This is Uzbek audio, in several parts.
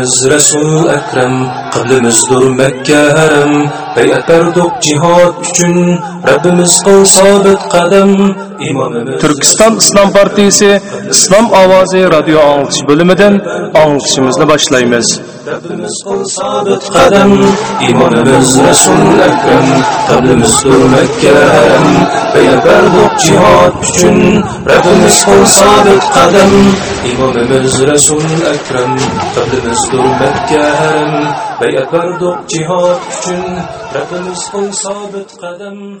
İmamımız Resul Ekrem, Qablimizdur Mekke haram. Beyat berdik cihat üçün, Rabbimiz kıl sabit kadem. Türkistan İslam Partisi İslam Ovozi radio anglitish bo'limidan anglitishimizni boshlaymiz. Rabbimiz kıl sabit kadem. İmamımız Resul Ekrem, kıblimizdir Mekke haram. Beyat berdik cihat üçün, Rabbimiz kıl sabit kadem. İmamımız Resul Ekrem, kıblimizdir Mekke haram. Beyat berdik cihat üçün, Rabbimiz kıl sabit kadem.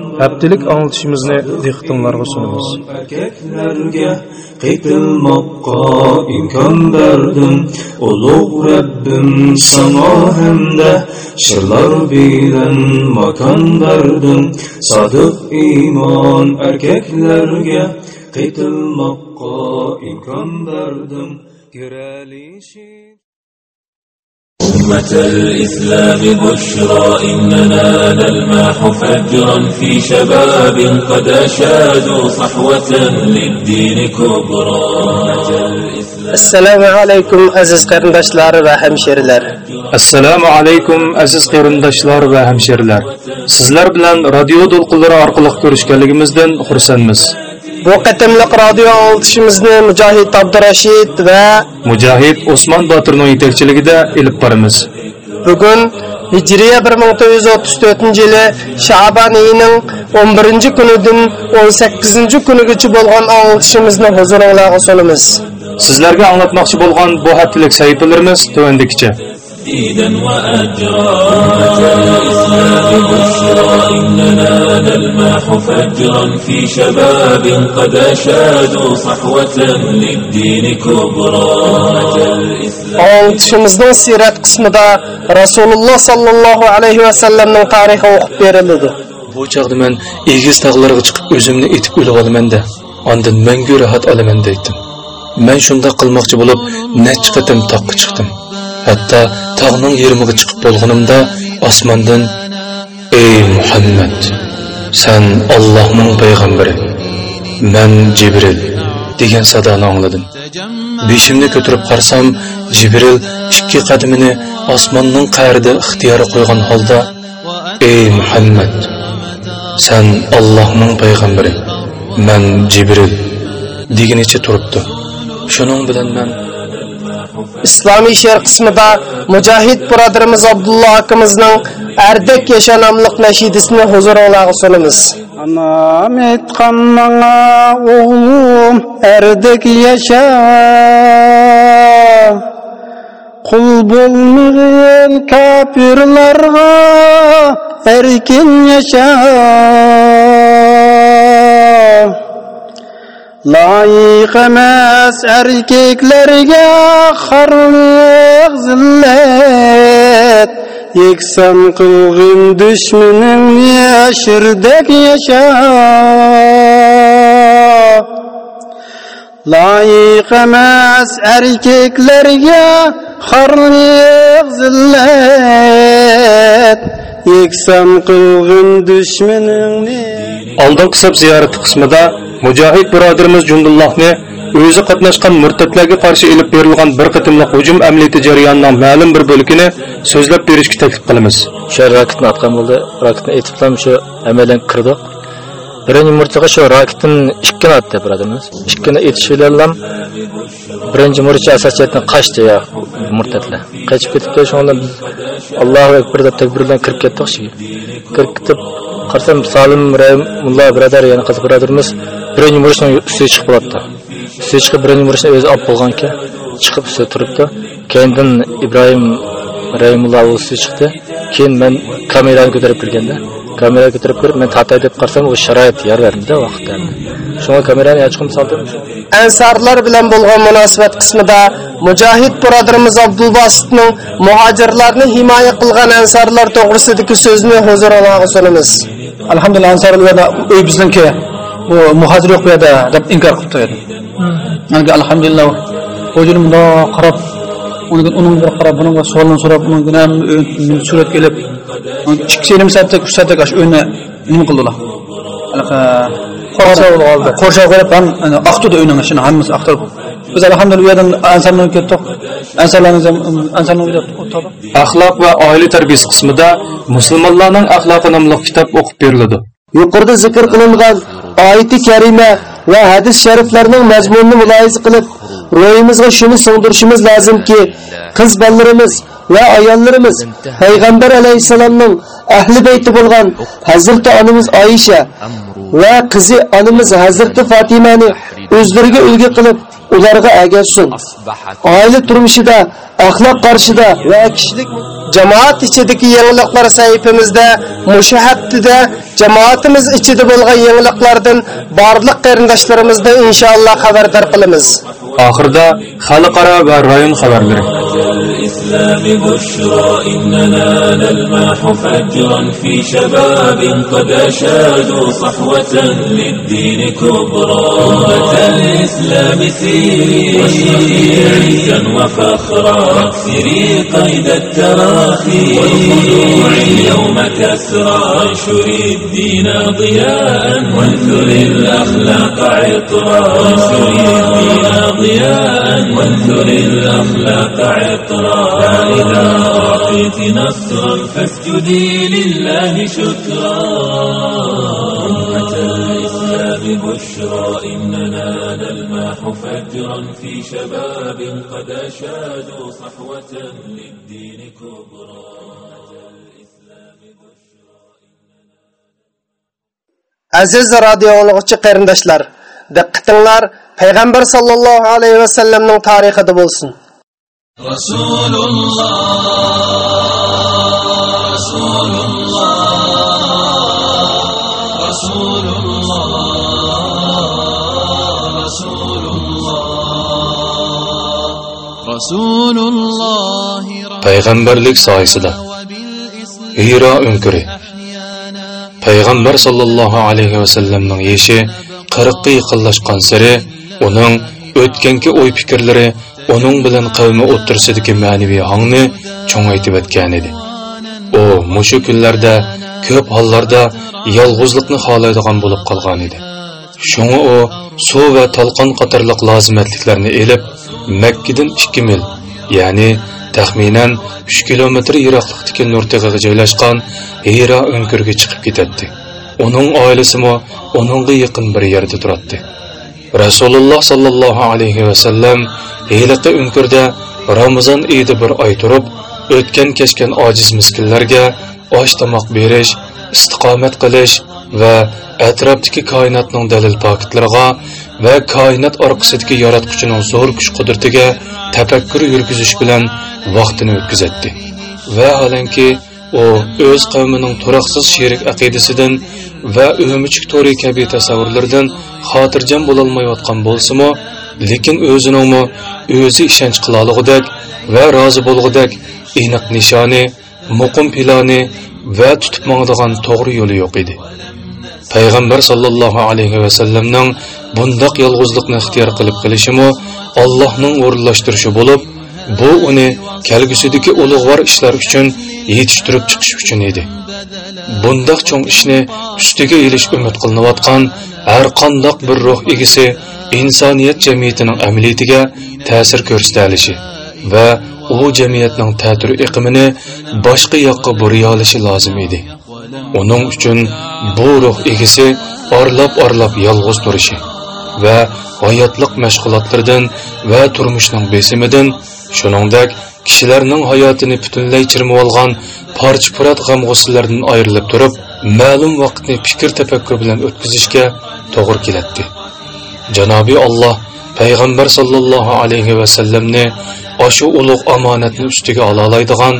haftalik anglitishimizni dehqonlarga sunamiz. Erkaklarga qaytilmoqqa imkon berdim. Ulug' rabbim sano hamda shirlar bilan makon berdim. Sodiq iymon erkaklarga qaytilmoqqa imkon berdim. Kiralishi الإسلام بشرى إننا نلمح فجرا في شباب قد أشادوا صحوة للدين كبرى. السلام عليكم أزيز قرنداشلار وهمشيرلر السلام عليكم أزيز قرنداشلار وهمشيرلر sizlar bilan radio to'lqinlari orqali ko'rishganligimizdan xursandmiz. Bu qatimliq radio anglitishimizni mujohid abdurashid va mujohid osmon botirning yetakchiligida ilib boramiz bugun hijriya 1934 yili Sha'ban oyining 11 kunidan 18 kunigacha bo'lgan anglitishimizni huzuringizga sunamiz. sizlarga anglatmoqchi bo'lgan bu haftalik sahifalarimiz tuvandikicha تمديدا وأجرا الإسلام بشرى إننا نلمح فجرا في شباب قد أشادوا صحوة للدين كبرى Аңчымыздың сират қысмыда Расулулла саллаллаху алейхи вассаламның тарихы оқып берілді. Бұл чағда мен егіз тағларға шығып өзімді етіп өліп аламын да, андан мәңгі рахат аламын дейтім. Мен шунда қылмақшы болып, нәч қатым таққа шықтым. Hatto tog'ning yerimiga chiqib bo'lganimda osmondan ey muhammad san ollohning payg'ambari man jibril degan sadoni angladim. Beshimni ko'tarib qarsam jibril ikki qadamini osmonning qa'rida ixtiyori qo'ygan holda ey muhammad san Allohning payg'ambari man jibril deganicha turibdi. Shuning bilan man Islomiy she'r qismida mujohid birodarimiz abdulla akamizning ardak yasha nomli nashidisini huzuringlarga sunamiz. Anam aytgan manga o'g'lim erdek yasha Qul bo'lmagin kafirlarga erkin yasha Layiq emas erkeklerge harlık zillet. Yeksan kılgın düşmenin yaşırdek yaşa loyiq emas erkaklarga xorliq zillat yeksan qilg'in dushmaningni oldingi hisob ziyorati qismida mujohid birodarimiz jundullohni o'zi qatnashgan murtadlarga qarshi ilib berilgan bir qitimli hujum amaliyoti jarayonining ma'lum bir bo'lkini so'zlab berishga taklif qilamiz. Shu raketni atgan bo'ldi. Raketni etib ham shu amalan kirdi birinchi murchaga shu raketni ikkini atdi birodarimiz ikkini etish bilan birinchi murcha asosiyatdan qochdi ya murtadlar. Qochib ketibdi shundan biz allohu akbar deb takbir bilan kirib ketdik. Shu kirib ketib qarasam salim mulla birodar yana qiz birodarimiz birinchi murchni ustiga chiqib qolibdi ustiga chiqib birinchi murchni o'zi olib bo'lgan ekan chiqib ustida turibdi. Keyindan ibrohim rahimulloh ustiga chiqdi. Keyin men kamerani ko'tarib kirganda kameraga ko'tarib kirib men tatay deb qarasam u sharoit yer bermadi vaqtda. Shunga kamerani ochqim soldim. Ansarlar bilan bo'lgan munosabat qismida mujohid birodarimiz abdulbositning muhojirlarni himoya qilgan ansarlar to'g'risidagi so'zni huzuringizga sunamiz alhamdulillah ansar uy bizniki bu muhojir yo'q bu yerda deb inkor qilib qo'yadi. Yani alhamdulillah hujur bundoq qarab uning bir qarab buning savolini so'rab undan ham surat kelib ikki yarim soatda uch soatda shu o'yinni nima qildilar qo'rshov qo'yib ham oqtirdi o'yinni shuni hammasi oqtirib biz alhamdulillah u yerdan ansarni ketdik ansarlarni ansarni uyda o'tirdik axloq va oila tarbiyasi qismida musulmonlarning axloqi nomli kitob o'qib beriladi yuqorida zikr qilingan oyati karima va hadis shariflarning mazmunini mulohaza qilib ro'yimizga shuni singdirishimiz lozimki qiz bolalarimiz va ayollarimiz payg'ambar alayhissalomning ahli bayti bo'lgan hazrati onamiz oyisha va qizi onamiz hazrati fotimani o'zlariga ulgu qilib ularga ergashsin oila turmushida axloq qarshida va kishilik jamoat ichidagi yangiliklar sahifamizda haftida jamoatimiz ichida bo'lgan yangiliklardan barliq qarindoshlarimizdan inshaalloh xabardor qilamiz. Oxirida xalqaro va rayon xabarlari الإسلام بشرى إننا نلمح فجرا في شباب قد أشادوا صحوة للدين كبرى. أمة الإسلام سيري واشرقي عزا وفخرا. واكسري قيد التراخي والخلوع اليوم كسرى. وانشري الدين ضياء وانثري الأخلاق عطرا. وانشري الدين ضياء وانثري الأخلاق عطرا. فإذا أعطيت نصرا فاسجدي لله شكرا أمة الإسلام بشرى إننا نلمح فجرا في شباب قد أشادوا صحوة للدين كبرى aziz radio anglag'uchi qarindoshlar diqqatinglar payg'ambar sallallohu alayhi vasallamning tarixida bo'lsin رسول الله رسول الله رسول الله رسول الله رسول الله payg'ambarlik soyasida hiro o'nkiri payg'ambar sollallohu alayhi vasallamning yeshi qirqqa yaqinlashgan sari uning o'tgangi o'y fikrlari uning bilan qavmi o'ttirsidagi ma'naviy hongni cho'ngaytib o'tgan edi. U mushu kunlarda ko'p hollarda yolg'izlikni xohlaydigan bo'lib qolgan edi. Shunga u suv va talqon qatorliq lozimatliklarni elib makkadan ikki mil ya'ni taxminan 3 kilometr yiroqlikdagi nurtig'iga joylashgan hiro o'nkirga chiqib ketadi. Uning oilasimi uningga yaqin bir yerda turadi. Rasululloh sollallohu alayhi vasallam hiliqi o'nkirda ramazon iyida bir oy turib o'tgan kechgan ojiz miskinlarga osh tomoq berish istiqomat qilish va atrofdagi koinotning dalil pakitlariga va koinot orqasidagi yaratquchining zo'r kuch qudratiga tafakkur yurgizish bilan vaqtini o'tkazadi. Va vaholanki u o'z qavmining turoqsiz sherik aqidasidan va o'michik to'ri kabi tasavvurlardan xotirjam bo'lolmayotgan bo'lsimi lekin o'ziningmi o'zi ishonch qilolg'udak va rozi bo'lg'udak aniq nishoni muqim piloni va tutib mongdigan to'g'ri yo'li yo'q edi. Payg'ambar sollallohu alayhi vasallamning bundoq yolg'izlikni ixtiyor qilib qilishimi allohning o'rinlashtirishi bo'lib bu uni kelgusidagi ulug'vor ishlar uchun yetishtirib chiqish uchun edi. Bundoq cho'ng ishni ustiga ilish umid qilinayotgan har qandoq bir ruh egisi insoniyat jamiyatining amaliyatiga ta'sir ko'rsatalishi va u jamiyatning ta'tir iqimini boshqa yoqqa buriy olishi lozim edi. Uning uchun bu ruh egisi orlab orlab yolg'iz turishi va hayotliq mashg'ulotlardan va turmushning besimidan shuningdek kishilarning hayotini butunlay chirmib olgan parcha purat g'am g'usillardan ayrilib turib ma'lum vaqtni fikr tafakkur bilan o'tkazishga to'g'ri keladi janobiy olloh payg'ambar sollallohu alayhi vasallamni oshu ulug' omonatni ustiga ola oladigan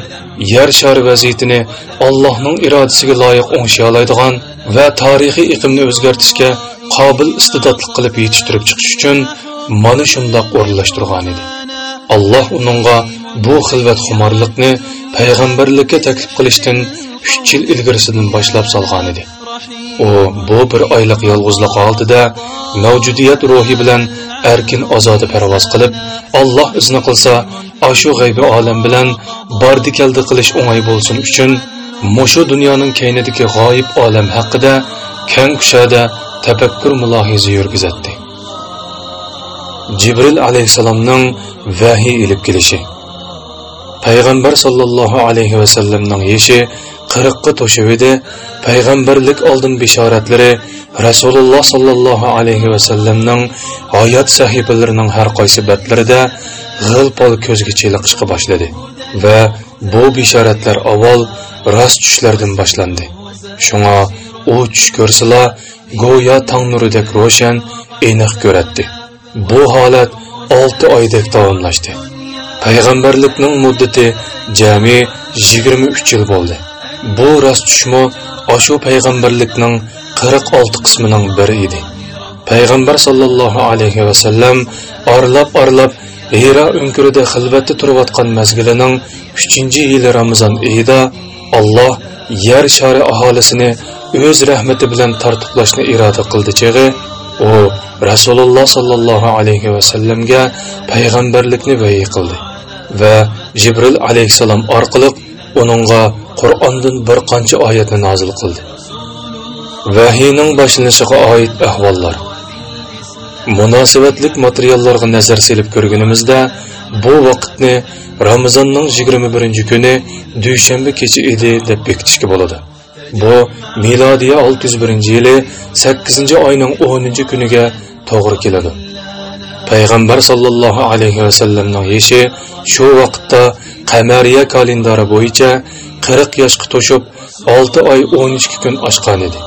yer shar vaziyatini allohning irodasiga loyiq o'ngshay oladigan va tarixiy iqimni o'zgartishga qobil istidodli qilib yetishtirib chiqish uchun mana shundoq o'rinlashtirgan edi. Alloh uningga bu xilvat xumorlikni payg'ambarlikka taklif qilishdan uch yil ilgarisidan boshlab solgan edi. U bu bir oylik yolg'izlik oldida mavjudiyat ruhi bilan erkin ozoda parvoz qilib Alloh izni qilsa ashu g'aybi olam bilan bordi keldi qilish o'ng'ay bo'lsin uchun mushu dunyoning kaynidagi g'oyib olam haqida kang kushada tafakkur mulohiza yurgizatdi jibril alayhissalomning vahiy ilib kelishi payg'ambar sollallohu alayhi vasallamning yeshi qirqqa to'shib edi. Payg'ambarlik oldin bishoratlari rasululloh sollallohu alayhi vasallamning hayot sahifalarining har qaysi batlarida g'il pol ko'zga cheliqishga boshladi. Va bu bishoratlar avval rost tushlardan boshlandi. Shunga u tush ko'rsala go'yo tong nuridek ro'shan aniq ko'ratdi. Bu holat 6 oydek davomlashdi payg'ambarlikning muddati jami yigirma uch yil bo'ldi. Bu rost tushmo ashu payg'ambarlikning qirq olti qismining biri edi. Payg'ambar sollallohu alayhi vasallam orlab orlab hira unkirida xilvatda turayotgan mazgilining uchinchi yili ramazon oyida alloh yer shari aholisini o'z rahmati bilan tortiqlashni iroda qildi chig'i u rasululloh sollallohu alayhi vasallamga payg'ambarlikni vahiy qildi va jibril alayhissalom orqali uningga qur'ondan bir qancha oyatni nozil qildi. Vahiyning boshlanishiga oid ahvollar. Munosabatlik materiallarga nazar selib ko'rganimizda bu vaqtni ramazonning yigirma birinchi kuni dushanba kechi edi deb bekitishga bo'ladi. Bu milodiya 601 yili 8 oyning 10 kuniga to'g'ri keladi. Payg'ambar sollallohu alayhi vasallamning yeshi shu vaqtda qamariya kalendari bo'yicha 40 yoshga to'shib 6 oy 12 kun oshgan edi.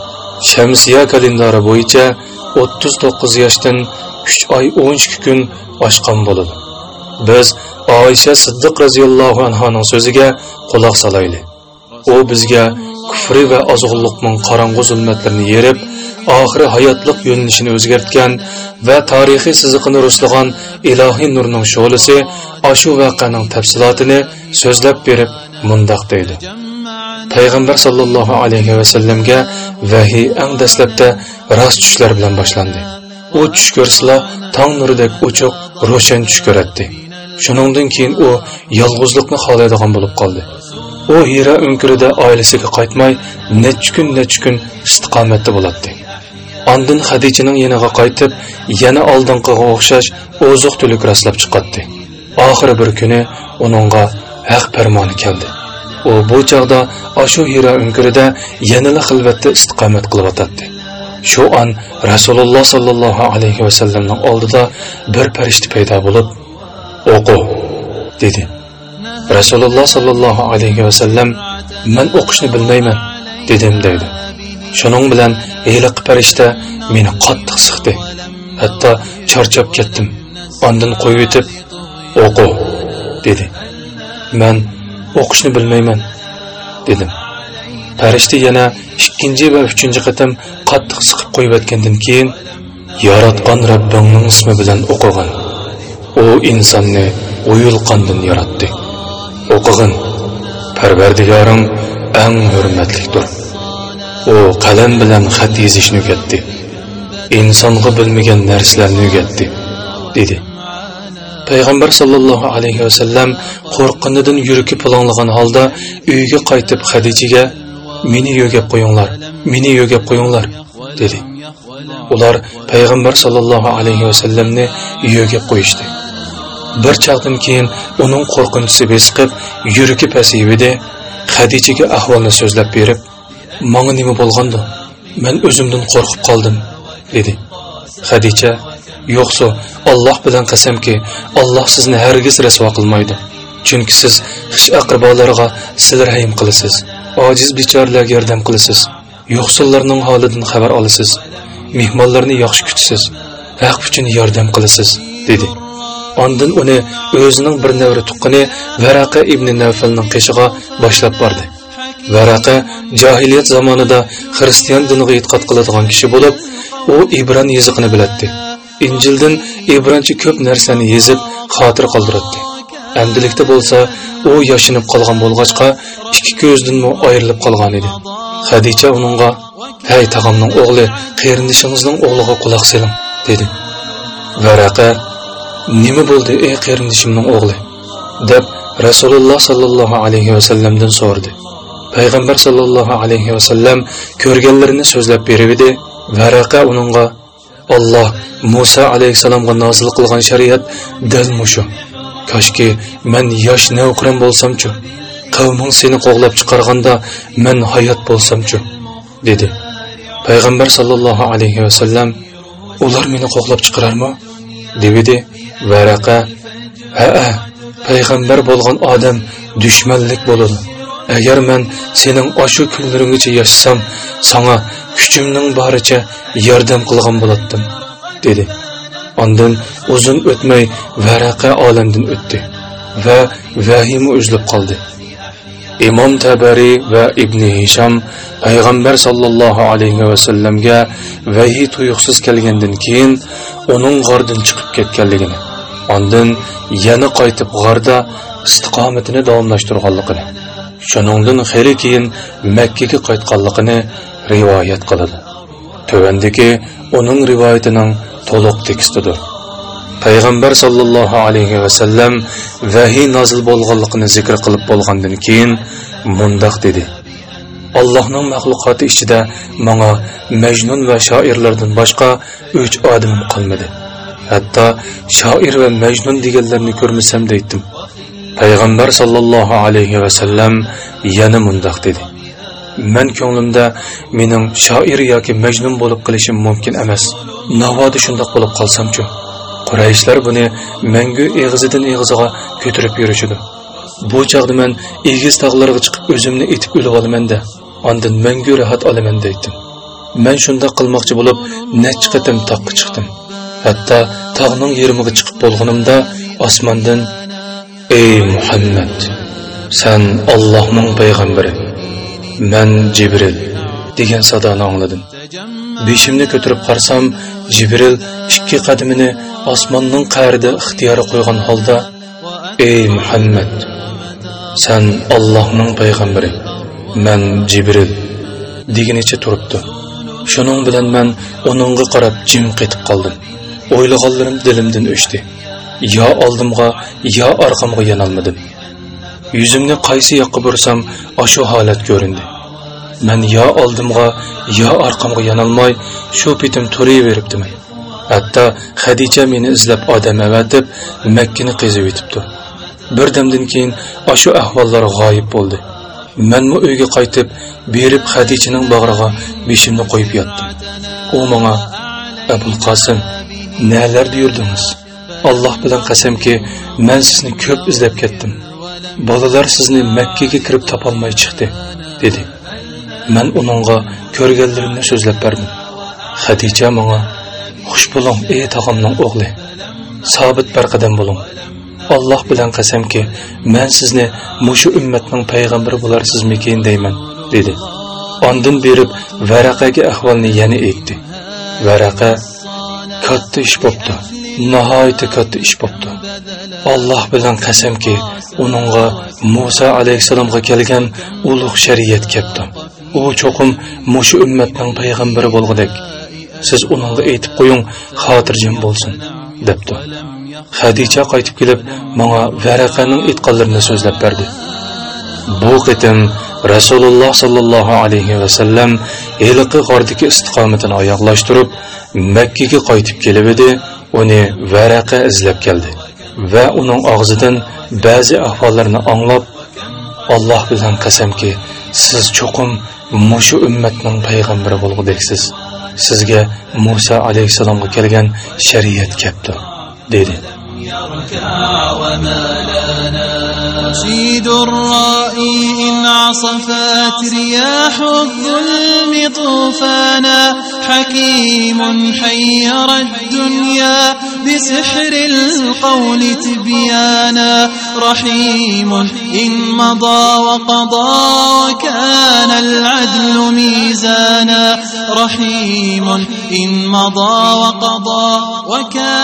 Shamsiya kalendari bo'yicha 39 yoshdan 3 oy 12 kun oshgan bo'ladi. Biz oysha siddiq roziyallohu anhoning so'ziga quloq solaylik. U bizga kufri va ozg'unliqning qorong'u zulmatlarini yerib oxiri hayotliq yo'nalishini o'zgartgan va tarixiy siziqini ruslagan ilohiy nurning sho'lisi ashu vaqaning tafsilotini so'zlab berib mundoq deydi. Payg'ambar sollallohu alayhi vasallamga vahiy ang dastlabda rost tushlar bilan boshlandi. U tush ko'rsala tong nuridek ochiq ro'shan tush ko'ratdi. Shuningdan keyin u yolg'izlikni xohlaydigan bo'lib qoldi. U hira o'nkirida oilasiga qaytmay necha kun necha kun istiqomatda bo'ladi ondin Xadichaning yeniga qaytib, yana oldinqiga o'xshash oziq tulik rastlab chiqadi Oxiri bir kuni uningga haq farmoni keldi. U bu chog'da ashu hiro unkirida yanada xilvatda istiqomat qilib o'tadi. Shu on Rasululloh sallallohu alayhi va sallamning oldida bir farishta paydo bo'lib, "O'qi" dedi. Rasululloh sallallohu alayhi va sallam, "Men o'qishni bilmayman" dedim dedi. Shuning bilan heliq farishta meni qattiq siqdi. Hatto charchab ketdim. Ondan qo'yib o'tib, "O'qi" dedi. Men o'qishni bilmayman dedim. Farishta yana ikkinchi va uchinchi qatam qattiq siqib qo'yib o'tgandan keyin yaratgan robbingning ismi bilan o'qig'in U insonni o'yilqondan yaratdi. O'qig'in. Parvardigoring eng hurmatlidir. u qalam bilan xat yozishni o'rgatdi insonga bilmagan narsalarni o'rgatdi dedi payg'ambar sollallohu alayhi vasallam qo'rqqanidan yuragi pulanglagan holda uyiga qaytib hadichaga meni yo'gab qo'yinglar meni yo'gab qo'yinglar dedi. Ular payg'ambar sollallohu alayhi vasallamni yo'gab qo'yishdi bir chaqdan keyin uning qo'rqinchisi besiqib yuragi pasayibdi hadichaga ahvolni so'zlab berib manga nima bo'lgandi man o'zimdan qo'rqib qoldim dedi. Hadicha yo'qsa olloh bilan qasamki olloh sizni hargiz rasvo qilmaydi. Chunki siz xish aqrbolarga sizlar rahim qilasiz. Ojiz bechoralarga yordam qilasiz. Yo'qsullarning holidan xabar olasiz. Mehmonlarni yaxshi kutasiz. Haq uchun yordam qilasiz dedi. Ondan uni o'zining bir navri tuqqani Varaqa ibn Navfalning qishig'a boshlab bordi. Varaqa jahiliyat zamonida xristian diniga e'tiqod qiladigan kishi bo'lib, u Ibron yoziqini biladi. Injildan Ibroncha ko'p narsani yezib, xotir qoldiradi. endilikda bo'lsa, u yashinib qolgan bo'lg'achqa ikki ko'zdan ayrilib qolgan edi. Xadicha uningga: "Hey tog'amning o'g'li, qarindishingizning o'g'liga quloq soling dedi. Varaqa nima bo'ldi ey qarindishimning o'g'li deb rasululloh sollallohu alayhi vasallamdan so'radi payg'ambar sollallohu alayhi vasallam ko'rganlarini so'zlab berib edi varaqa uningga olloh Musa alayhissalomga nozil qilgan shariat dal mushu koshki men yosh navqiron bo'lsamchu qavming seni qo'g'lab chiqarganda men hayot bo'lsamchu dedi. Payg'ambar sallallohu alayhi va sallam ular meni qo'g'lab chiqararmi? Dedi varaqa ha payg'ambar bo'lgan odam dushmanlik bo'ladi. Agar man sening oshu kunlaringgacha yashasam sanga kuchimning boricha yordam qilgan bo'lardim dedi ondan uzun o'tmay varaqa olamdan o'tdi va vahima uzilib qoldi imom tabariy va ibn hisham payg'ambar sollallohu alayhi vasallamga vahiy tuyuqsiz kelgandan keyin uning g'ordan chiqib ketganligini ondan yana qaytib g'orda istiqomatini davomlashtirganligini shuningdan xeyli keyin makkaga qaytganligini rivoyat qiladi. Tuvandagi uning rivoyatining to'liq tekstidir. Payg'ambar sollallohu alayhi vasallam vahiy nozil bo'lganligini zikr qilib bo'lgandan keyin mundoq dedi. Allohning maxluqoti ichida manga majnun va shoirlardan boshqa uch odamim qolmadi. Hatto shoir va majnun deganlarni ko'rmasam deydim payg'ambar sollallohu alayhi vasallam yana mundoq dedi. Man ko'nglimda mening shoir yoki majnun bo'lib qilishim mumkin emas. Navoda shundoq bo'lib qolsamchu. Qurayishlar buni mangu eg'izidan eg'iziga ko'tarib yurishidi bu chog'da man egiz tog'larga chiqib o'zimni etib o'lib olamanda ondan mangu rahat olaman deydim man shundoq qilmoqchi bo'lib necha qatim toqqa chiqdim. Hatto tog'ning yerimiga chiqib bo'lganimda osmondan ey muhammad san ollohning payg'ambari man jibril degan sadoni angladim. Beshimni ko'tarib qarsam jibril ikki qadamini osmonning qa'rida ixtiyori qo'ygan holda ey muhammad san ollohning payg'ambari man jibril deganicha turibdi. Shuning bilan man uningga qarab jim qetib qoldim. O'ylaganlarim dilimdan o'chdi. Yo oldimga yo orqamga yo'nalmadim yuzimni qaysi yoqqa bursam ashu holat ko'rindi. Man yo oldimga yo orqamga yo'nalmay shu petim turaveribdiman hatto hadicha meni izlab odam avatib makkani qezib yetibdi. Bir damdan keyin ashu ahvollar g'oyib bo'ldi. Manmu uyga qaytib berib hadichaning bag'riga beshimni qo'yib yotdim. U menga abul qosim nalarda yurdingiz alloh bilan qasamki man sizni ko'p izlab ketdim. Bolalar sizni makkaga kirib topolmay chiqdi dedi. Man uningga ko'rganlarimni so'zlab berdim. Hadicha menga xush bo'ling ey tog'amning o'g'li sobit barqadam bo'ling. Alloh bilan qasamki man sizni mushu ummatning payg'ambari bo'larsizmikin deyman dedi. Ondan berib varaqaga ahvolni yana aytdi. Varaqa katta ish bo'pti. Nihoyatda katta ish bo'pti. Alloh bilan qasamki uningga muso alayhissalomga kelgan ulug' shariat kelibdi. U cho'qim mushu ummatning payg'ambari bo'lgudek. Siz uningga aytib qo'ying xotirjam bo'lsin debdi. Hadicha qaytib kelib menga varaqaning aytqanlarini so'zlab berdi. Bu qitim rasululloh sollallohu alayhi vasallam eliqi g'ordagi istiqomatini oyoqlashtirib makkaga qaytib kelib edi. uni varaqa izlab keldi va uning og'zidan ba'zi ahvollarni anglab Alloh bilan qasamki, siz cho'qim mushu ummatning payg'ambari bo'lgudeksiz. Sizga Musa alayhisalomga kelgan shariat kelibdi, dedi. رشيد الرائي إن عصفت رياح الظلم طوفانا حكيم حير الدنيا بسحر القول تبيانا. رحيم إن مضى وقضى وكان العدل ميزانا. رحيم إن مضى وقضى وكان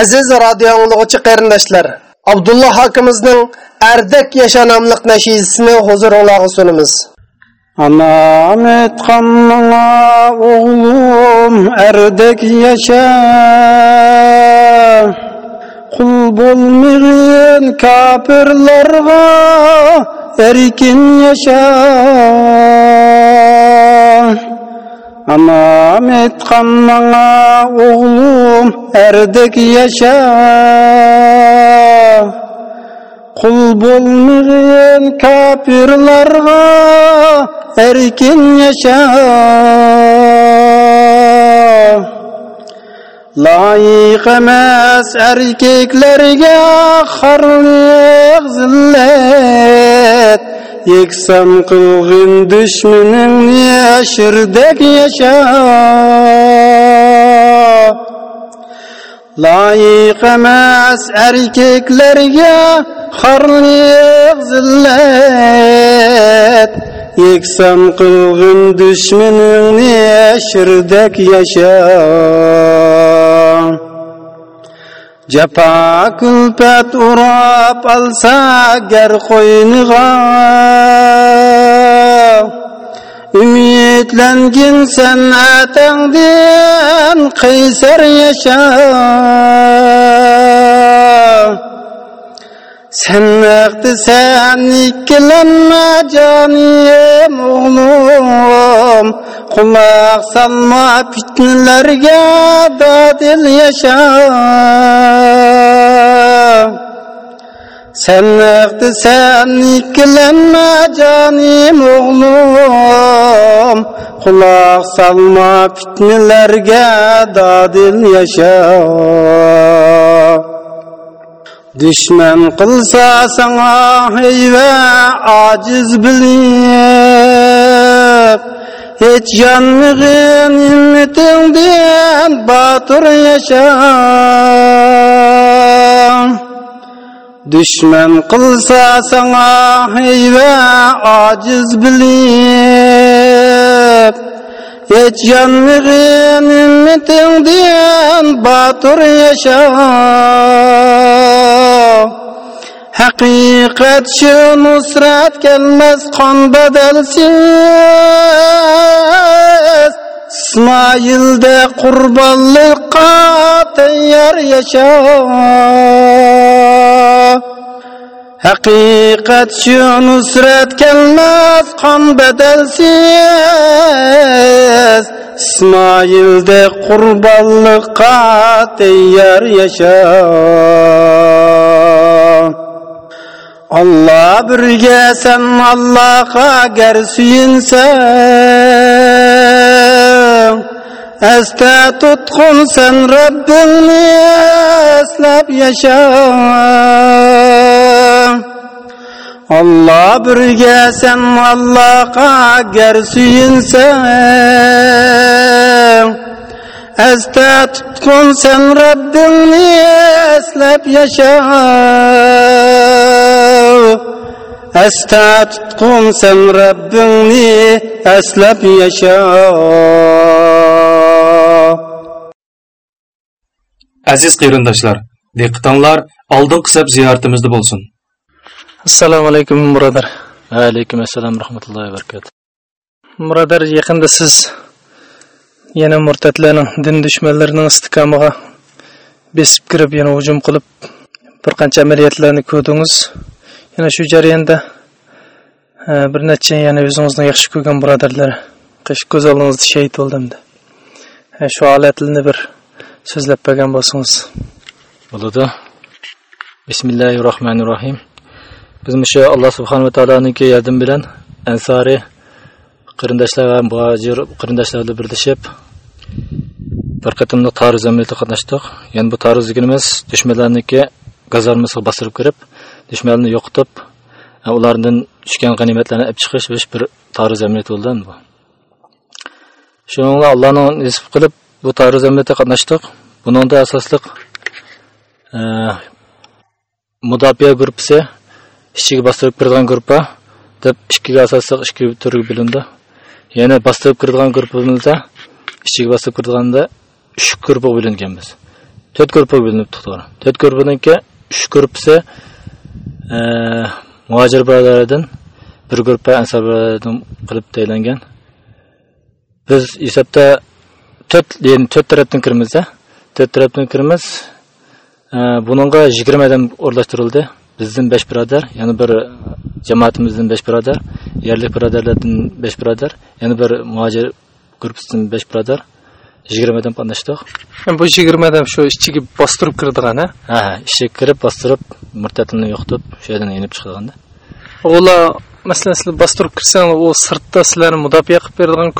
Aziz radio anglagıcı qarindoshlar, Abdullah hakimizning Ardek yasha nomli nashizasini huzuringizga sunamiz. Anam etqanına oğlum erdek yaşa Kul bulmağın kapırlarga erkin yaşa Anam etqanına oğlum erdek yaşa. Kul bulmağın kapirlarga erkin yaşa. Layık emas erkeklerge harlık zillet Yeksan qilg'in dushmaningni yaşırdek yasha loyiq emas erkaklarga xorliq zillat Yeksan qilg'in dushmaningni yaşırdek yasha jafo külpet urap olsa ger koynuğa umidlangin san atangdan qaysar yasha. Sen vaqti sen ikkilanma caniyem o'g'lim Kulak salma fitnelerge dadil yaşa Sen vakti sen ikkilenme canim oğlum Kulak salma fitnelerge dadil yaşa Düşman kılsa sana heyve aciz bilip Hiç yanmığın ümmetinden batır yaşa Düşman kılsa sana heyve aciz bilip Hiç yanmığın ümmetinden batır yaşa حقیقت شو نصرت کلمز قن بدل سیز اسمایل ده قربان لقا تیار یشا حقيقة شو نصرت کلمز قن بدل سیز اسمایل ده قربان لقا تیار یشا Allah birge sen Allah'a ger suyinsen Este tutkun sen Rabbini eslep yaşa Allah birge sen Allah'a ger suyinsen Este tutkun sen Rabbini eslep yaşa Esda tutqun sen Rabbingni eslab yaşa. Aziz qarindoshlar, diqqatinglar oldingi saf ziyoratimizda bo'lsin. assalomu alaykum birodar alaykum assalom rahmatullohi va barakatuh birodar yaqinda siz yana murtadlarning din dushmanlarining istikomiga besib kirib yana hujum qilib bir qancha amaliyotlarni ko'rdingiz yana shu jarayonda e, bir necha yana o'zingizni yaxshi ko'rgan birodarlar qish ko'z oldingizda shahid bo'ldimdi E, shu holatlarni bir so'zlab bergan bo'lsangiz bo'ladi bismillahi rohmanir rohim biz shu alloh subhanava taoloniki yordami bilan ansoriy qarindoshlar va muhojir qarindoshlar bilan birlashib bir qatimli tariz amaliyotida qatnashdik. Ya'ni bu taarruz deganimiz dushmanlarniki gazarmasiga bostirib kirib dushmanlarni yo'qotib ularning e, ulardan tushgan g'animatlarni olib chiqish bir taarruz amaliyoti bo'ldi bu. Shunga allohni nisb qilib bu taarruz amaliyotida qatnashdik. Buningda asosliq e, mudofaa gruppasi ichiga bostirib kiradigan gruppa deb ikkiga asosliq ikki turga bo'lindi yana bostirib kiradigan gruppamizda ichiga bostirib kirganda uch gruppa bo'linganmiz to'rt gruppa bo'linib to'g'ri. To'rt gruppaniki uch gruppasi muhojir birodarlardan bir gruppa ansor birodarlardan qilib tayinlangan biz hisobda to'rt ya'ni to'rt tarafdan kirimizda to'rt tarafdan kirmiz e, buningga yigirma odam o'rlashtirildi bizdan besh birodar yana bir jamoatimizdan besh birodar yerlik birodarlardan besh birodar yana bir muhojir gruppasidan besh birodar yigirma odam qatnashdik bu yigirma odam shu ichiga bostirib kiradigan a ha ishga kirib bostirib murtatini yo'qotib shu yerdan yenib chiqilganda. Ular masalan sizlar bostirib kirsang u sirtda sizlarni mudofaa qilib beradigan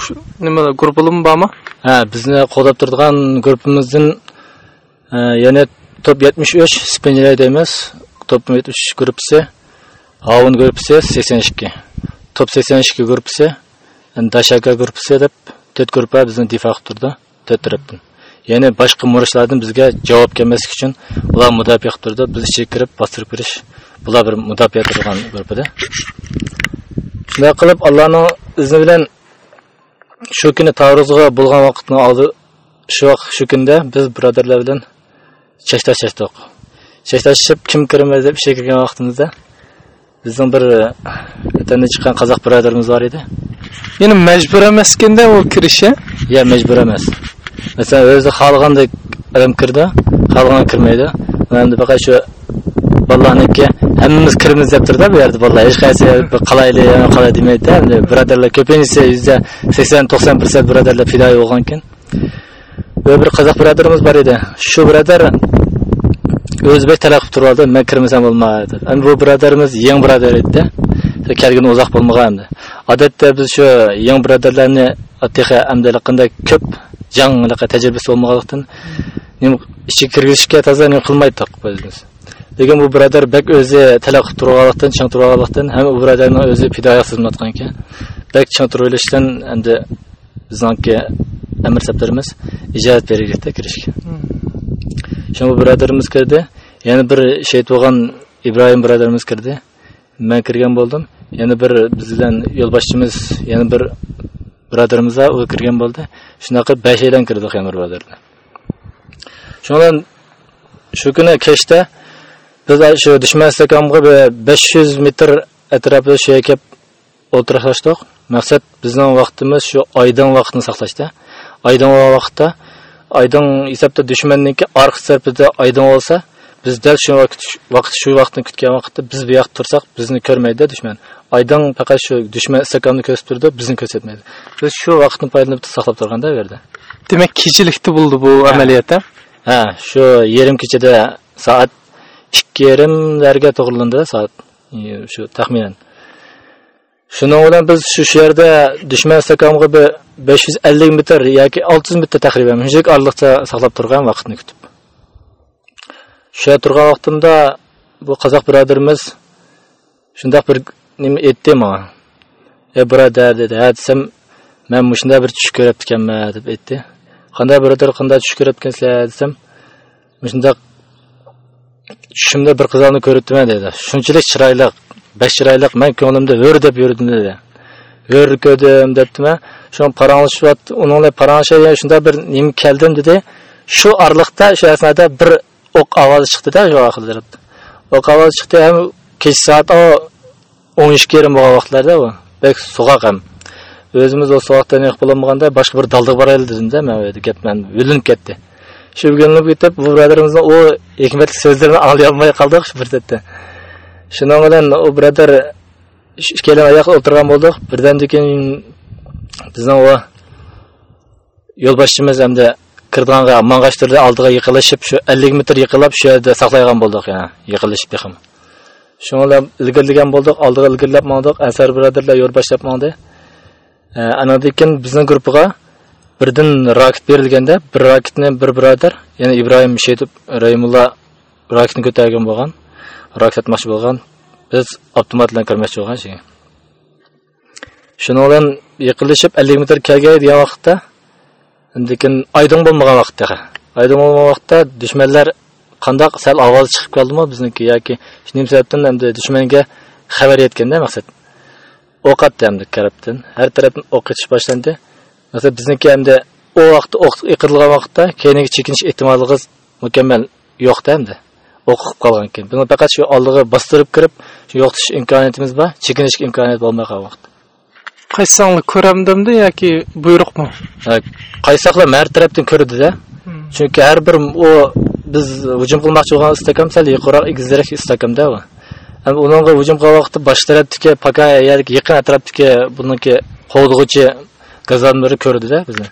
nima guruhim bormi? Ha bizni qo'llab turadigan guruhimizdan e, yana top yetmish uch spinner deymiz. Top yetmish uch gruppasi havun gruppasi sakson ikki top sakson ikki gruppasi dashaka gruppasi deb to'rt gruppa bizni difo qilib turdi to'rt tarafdan yana boshqa murishlardan bizga javob kelmaslik uchun ular mudofaa qilib turdi biz ichiga kirib bostirib kirish bular bir mudofaa turgan gruppada shunday qilib allohning izni bilan shu kuni taarruzga bo'lgan vaqtni oldi shu vaqt shu kunda biz birodarlar bilan chashlashdik chashlashib kim kirmaydi deb ishga kirgan vaqtimizda bizning bir vatandan chiqqan qozoq birodarimiz bor edi. Yana majbur emas ekanda u kirishi? Ya majbur emas masalan o'zi xohlagandek odam kirdi xohlagan kirmaydi endi faqat shu bolalarniki hammamiz kiramiz deb turdi bu yerda bolalar hech qaysi qalayli qalay demaydi endi birodarlar ko'pincha yuzda sakson to'qson persent birodarlar fidoyi bo'lgan ekan. Va bir qozoq birodarimiz bor edi. Shu birodar o'zbek talab qilib turib oldi. Man kirmasam bo'lmaydi endi bu birodarimiz yangi birodar edida kelgani uzoq bo'lmagan odatda biz shu yangi birodarlarni texa amdaliqinda ko'p jangliqa tajribasi bo'lmaganlikdan nima ichiga kirgizishga toza nima qilmaydik biz lekin bu birodar bak o'zi talab qilib turganlikdan chang turganlikdan ham u birodarni o'zi fidoya xizmatgan ekan bak chang turaverishdan endi bizniki amir sablarimiz ijozat beraylikda kirishga Şimdi bu birodarimiz kirdi. Yana bir shahid bo'lgan Ibrohim birodarimiz kirdi. Men kirgan bo'ldim. Yana bir bizdan yo'lboshchimiz, yana bir birodarimiz u kirgan bo'ldi. Shunaqa bashaydan kirdik yana birodarlar. Shundan shu kuni kechda biz shu dushman istakomga 500 metr atrofida shu kelib o'tirishdik. Maqsad bizning vaqtimiz shu oydan vaqtni saqlashda. Oydan vaqtda oydin hisobda dushmanniki orqa tarafida oydin bo'lsa biz dal shu vaqt vaqt shu vaqtni kutgan vaqtda biz bu yoqda tursak bizni ko'rmaydi dushman oydin faqat shu dushman istakomni ko'rsatib turdi bizni ko'rsatmaydi biz shu vaqtni foydalanib saqlab turganda bu yerda demak kechilikda bo'ldi bu amaliyot ha shu yarim kechada soat ikki yarimlarga to'g'rilandi soat shu taxminan shuning bilan biz shu shu yerda dushman istakomga bir besh yuz ellik metr yoki olti yuz metr taxriban shunchalik oraliqda saqlab turgan vaqtni kutib shu turgan vaqtimda bu qozoq birodarimiz shundoq bir nima aytdi manga. Ey birodar dedi. Ha desam man shunday bir tush ko'ryapti ekanman deb aytdi. Qanday birodar qanday tush ko'ryapkansizlar? desam shundoq tushimda bir qizlarni ko'ribdiman dedi. Shunchalik chiroyli besh chiroyli man ko'nglimda hur deb yurdim dedi. Hur ko'rdim debdima shu paranglashib uningla paranglashib shunda bir nima keldim dedi. Shu orliqda shu asnoda bir o'q ovozi chiqdida shu vaqtda o'q ovozi chiqdi ham kech soat o'n ikki yarim bo'lgan vaqtlarda u bek so'qoq ham o'zimiz o soatdan yo'q bo'lmaganda boshqa bir dalda boraylik dedimda shu o'rganib ketib bu birodarimizni u hikmatli so'zlarini anglayolmay qoldik shu bir yerda shuning bilan u birodar ikkalan oyoqda o'tirgan bo'ldik birdan kirdiganga mang'ashtirdi oldiga yiqilishib shu ellik metr yiqilib shu yerda saqlaygan bo'ldik ya yiqilishib ham shunga ilgirlagan bo'ldik oldiga ilgirlab mandik asar birodarlar yo'l boshlab mandi anadan keyin bizning guruhga birdan raket berilganda bir raketni bir birodar ya'ni ibrohim shetib raymulla raketni ko'targan bo'lgan raket atmoqchi bo'lgan biz avtomat bilan kirmoqchi bo'lgan shu shuning bilan yiqilishib ellik metr kelgan degan vaqtda lekin oydin bo'lmagan vaqtda oydin bo'lmagan vaqtda dushmanlar qandoq sal ovoz chiqib qoldimi bizniki yoki shuning sababdan endi dushmanga xabar yetganda maqsad? O'q otdi endi har tarafdan o'q etish boshlandi. Masalan bizniki endi u vaqtda o'q yiqilgan vaqtda keyingi chekinish ehtimolimiz mukammal yo'qda endi. O'qib qolgan ekan buni faqat shu oldiga bostirib kirib shu yo'qotish imkoniyatimiz bor chekinishga imkoniyat bo'lmagan vaqt. Qaysanglar ko'ramdimdi yoki buyruqmi? Qaysaqlar har tarafdan ko'rdida. Chunki har bir u biz hujum qilmoqchi bo'lgan istakam sal yuqoriroq egizroq istakamda u unga hujum qilgan vaqtda bosh tarafdagi paka yaqin atrofdagi buniki qo'g'dug'uchi gazlanmari ko'rdida bizni.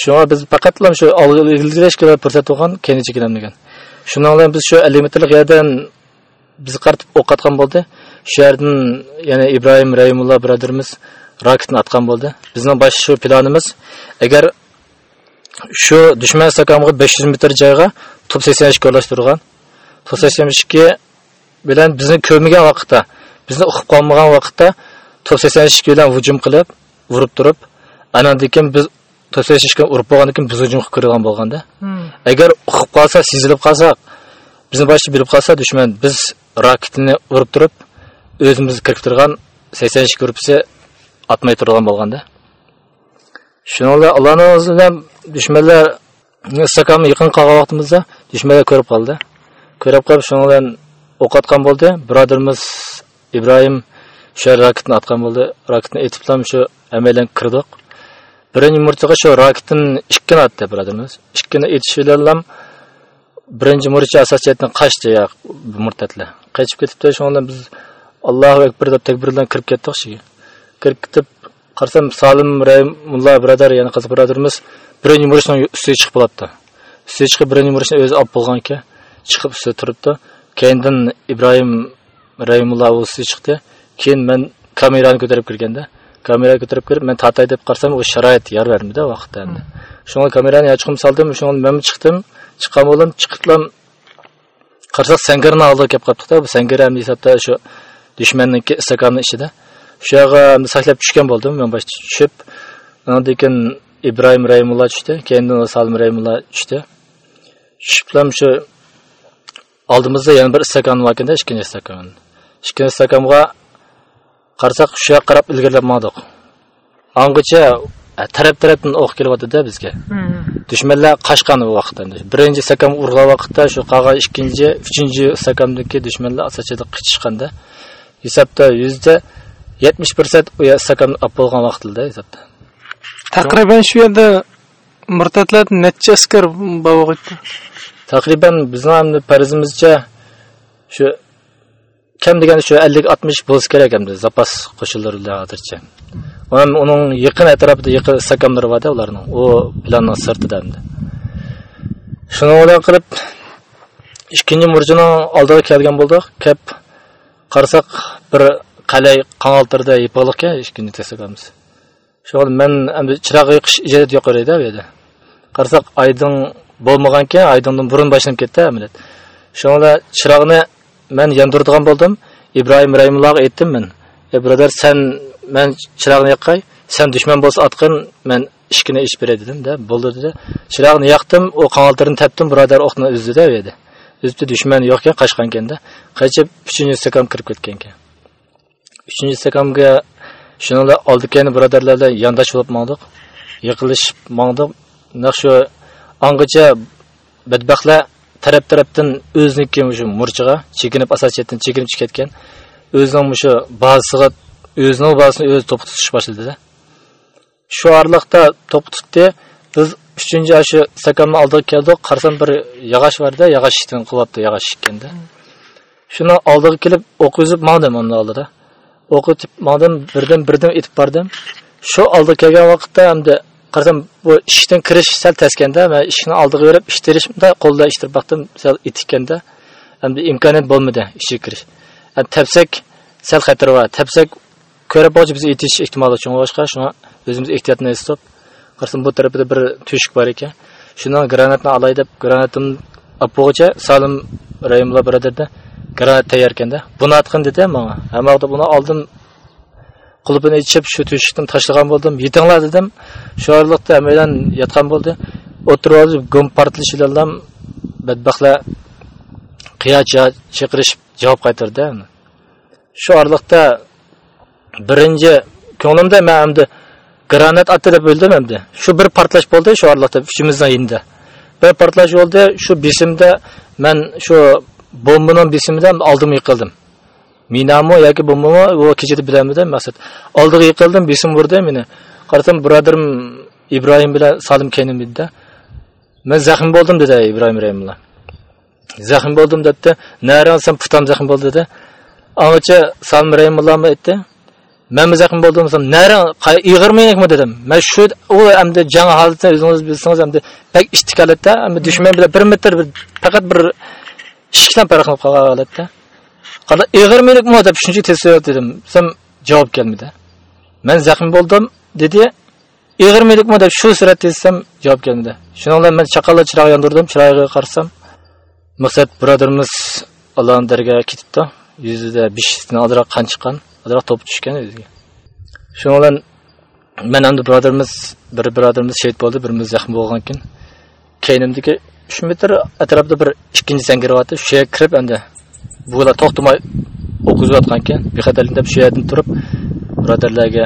Shunga biz faqatla shu ilgirashga fursat bo'lgan keyin chekinamagan shundan bilan biz shu ellik metrlik yerdan bizni qaratib o'q atgan bo'ldi shu yerdan yana ibrohim rahimulla birodarimiz raketni atgan bo'ldi. Bizning bosh shu planimiz agar shu dushman stakamga besh yuz metr joyga to'p sakson ikki o'rlashtirgan to'p sakson ikki bilan bizni ko'rmagan vaqtda bizni uqib qolmagan vaqtda to'p sakson ikki bilan hujum qilib urib turib anandan keyin biz to'p sakson ikki urib bo'lgandan keyin biz hujum qilib kirgan bo'lganda. Agar uqib qolsa sezilib qolsak bizni boshqa bilib qolsa dushman biz raketni urib turib o'zimiz kirib turgan sakson ikki gruppasi atmay turgan bo'lganda. Shuningla allohni o'zi bilan dushmanlar istakamni yaqin qolgan vaqtimizda dushmanlar ko'rib qoldi. Ko'rib qolib shuning bilan o'q otgan bo'ldi. Birodarimiz ibrohim shu raketni otgan bo'ldi. Raketni etib ham shu amalan kirdik. Birinchi murchaga shu raketni ikkini otdi birodarimiz ikkini etish bilan birinchi murcha asosiyatdan qochdi murtatlar. Qochib ketibdi biz allohu akbar deb takbir bilan kirib ketdi shu kirib ketib qarasam solim mulla birodar yana qiz birodarimiz birinchi murishni ustiga chiqib bo'libdi ustiga chiqib birinchi murishni o'zi olib bo'lgan ekan chiqib ustida turibdi. Keyindan ibrohim rahimulla ustiga chiqdi. Keyin men kamerani ko'tarib kirganda kamera ko'tarib kirib men tatay deb qarasam u sharoit yor bermadi vaqtda endi. Shunga kamerani yochiqim soldim shunga men chiqdim. Chiqqan bo'ldim chiqib qarasak sangarni oldiga kelib qolibdida bu sangar ham hisobda shu dushmanniki istakanni ichida. Shu yoqqa saklab tushgan bo'ldim. Men boshda tushib keyin ibrohim rahimulla tushdi. Keyindan salim rahimulla tushdi. Tushib bilan shu oldimizda yana bir istakan bor ekanda ikkinchi istakan ikkinchi istakamga qarasak shu yoqqa qarab ilgarilamadik angacha taraf tarafdan o'q kelyotdida bizga. Dushmanlar qochgan u vaqtda. Birinchi sakam urgan vaqtda shu qolgan ikkinchi uchinchi sakamdagi dushmanlar asosiyda qichishganda hisobda yuzda yetmish persent u sakamni olib bo'lgan vaqtida hisobda. Taqriban shu yerda murtatlar necha askar taqriban bizni ham farzimizcha shu kam deganda shu ellik oltmish bo'lsa kerak endi zapas qo'shinlari hozircha uning yaqin atrofida yaqin sakamlari borda ularning u planning sirtida endi. Shuni qilib ikkinchi murjini oldiga kelgan bo'ldik. Kelib qarasak bir qalay qanoltirda yipiqliqka ikkinchi tasakamiz shu men endi chiroq yoqish ijozat yo'q edida u yerda. Qarasak oydin bo'lmagan ekan oydindan burun boshlanib ketdi amaliyot shunda chiroqni men yondiradigan bo'ldim. Ibrohim rahimullohga aytdim men ey birodar sen men chiroqni yoqqay sen dushman bo'lsa otqin men ishkini ish beray dedim da bo'ldi dedi. Chiroqni yoqdim u qaltirni tepdim birodar o'qni uzdida u yerda dushman yo'q ekan qochgan ekanda qaychib uchinchi stakan kirib ketgan ekan uchinchi stakamga shunilar oldikani birodarlar bilan yondosh bo'lib mangdiq yiqilishib mangdiq. Naq shu angacha badbaxtlar taraf tarafdan o'ziniki shu murchiga chekinib asosiyatdan chekinib chiqib ketgan. O'zini shu bazasiga o'zini bazasini o'zi to'p tutish boshladida. Shu oraliqda to'p tutdi biz uchinchi shu stakanni oldiga keldik qarasam bir yog'och borda yog'och ishdan qilyapti yog'och ikkanda shuni oldiga kelib o'qizib mandim uni oldida o'qitib mandim birdan birdan etib bordim shu oldiga kelgan vaqtda hamda qarasam bu ishdan kirish sal taskanda man ishni oldiga berib ishtirishda qo'lda ishtirib baqdim sal etikkanda hamda imkoniyat bo'lmadi ishga kirish. Tapsak sal xatar bor tapsak ko'rib bo'lsa biz etish ehtimoli cho'ng boshqa shuni o'zimiz ehtiyotni istib qarasam bu tarafida bir teshik bor ekan. Shundan granatni olay deb granatimni olib bo'lguncha salim rahimullo birodarda granat tayyor ekanda. Buni otqin dedi manga. Hamma buni oldim qulupini ichib shu teshikdan tashlagan bo'ldim. Yetinglar dedim. Shu oraliqda hammadan yotgan bo'ldi. O'tirib olib gum partilish bilan badbaxtlar qiya chaqirishib javob qaytardi. Shu oraliqda birinchi ko'nglimda man endi granat atdi deb o'ldim endi? Shu bir portlash bo'ldi shu oraliqda uchimizdan endi bir portlash bo'ldi shu besimda man shu bombaning besimidan oldim yiqildim minami yoki bombami u kechada bilamidim maqsad oldiga yiqildim besim urdi meni qarasam birodarim ibrohim bilan salim kenim dedida man zaxm bo'ldim dedi ibrohim rahimulloh zaxm bo'ldim dedi nari olsam putam zaxm bo'ldi dedi. Angacha salim rahimulloh aytdi man zaxm bo'ldim nari ig'irmaynakmi dedim. Man shu u endi jang holatda o'zingiz bilsangiz endi pek ishtik holatda dushman bilan bir metr faqat bir ishikdan farq qilib qolgan holatda qara ig'irmaynakmi deb shuncha tez dedim. Desam javob kelmadi. Man zaxm bo'ldim dedi. İg'irmaynakmi deb shu suratda desam javob kelmadi. Shuning bilan man chaqalli chiroq yondirdim chirog'iga qarasam maqsad birodarimiz allohni dargohiga ketibdi. Yuzida beshdan ozroq qon chiqqan ozroq to'p tushgan o'ziga shuning bilan man hamda birodarimiz bir birodarimiz shahid bo'ldi birimiz zaxmi bo'lgan ekan. Keynimdagi uch metr atrofida bir ikkinchi zang kiryapti shu yerga kirib endi bular to'xtamay o'qizayotgan ekan. Bexatarlik deb shu yerdan turib birodarlarga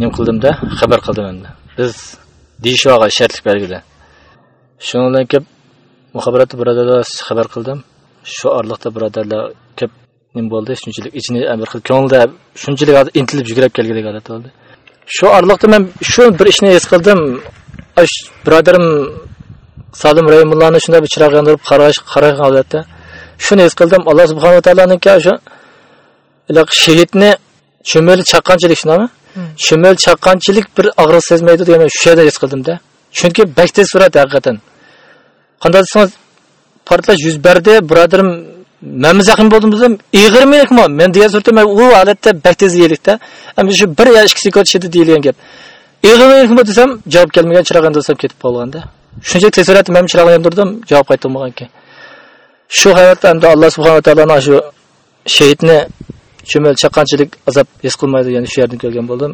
nim qildimda xabar qildim endi. Biz deyishvoga shartlik belgida shuning keyin kelib birodarlar xabar qildim. Shu orliqda birodarlar ko'p nim bo'ldi shunchalik ichini bir xil ko'ngilda shunchalik intilib yugurib kelgandek holat bo'ldi. Shu oraliqda man shu bir ishni his qildim. Birodarim salim rahimullohni shunday bir chiroq yondirib qarash qaragan holatda. Shuni his qildim. Alloh subhanava taoloninki o'sha shehidni cho'mil chaqqanchilik shunami? Cho'mil chaqqanchilik bir og'riq sezmaydi degan shu yerda his qildimda chunki bakta surat haqiqatan. Qanday desangiz portlash yuz berdi birodarim man zaxm bo'ldim desam ig'irmaykmi men degan surtda man u holatda bakta yelikda endi shu bir yo ikki sekund ichida deyilgan gap. Ig'irmaykmi desam javob kelmagan chiroq yondirsam ketib qolganda shuncha tez suratda man chiroqni yondirdim javob qaytarmagan ekan. Shu hayotda endi subhanahu subhanava taoloni shu shahidni cho'mil chaqqanchilik azob his qilmaydi ya'ni shu yerdan kelgan bo'ldim.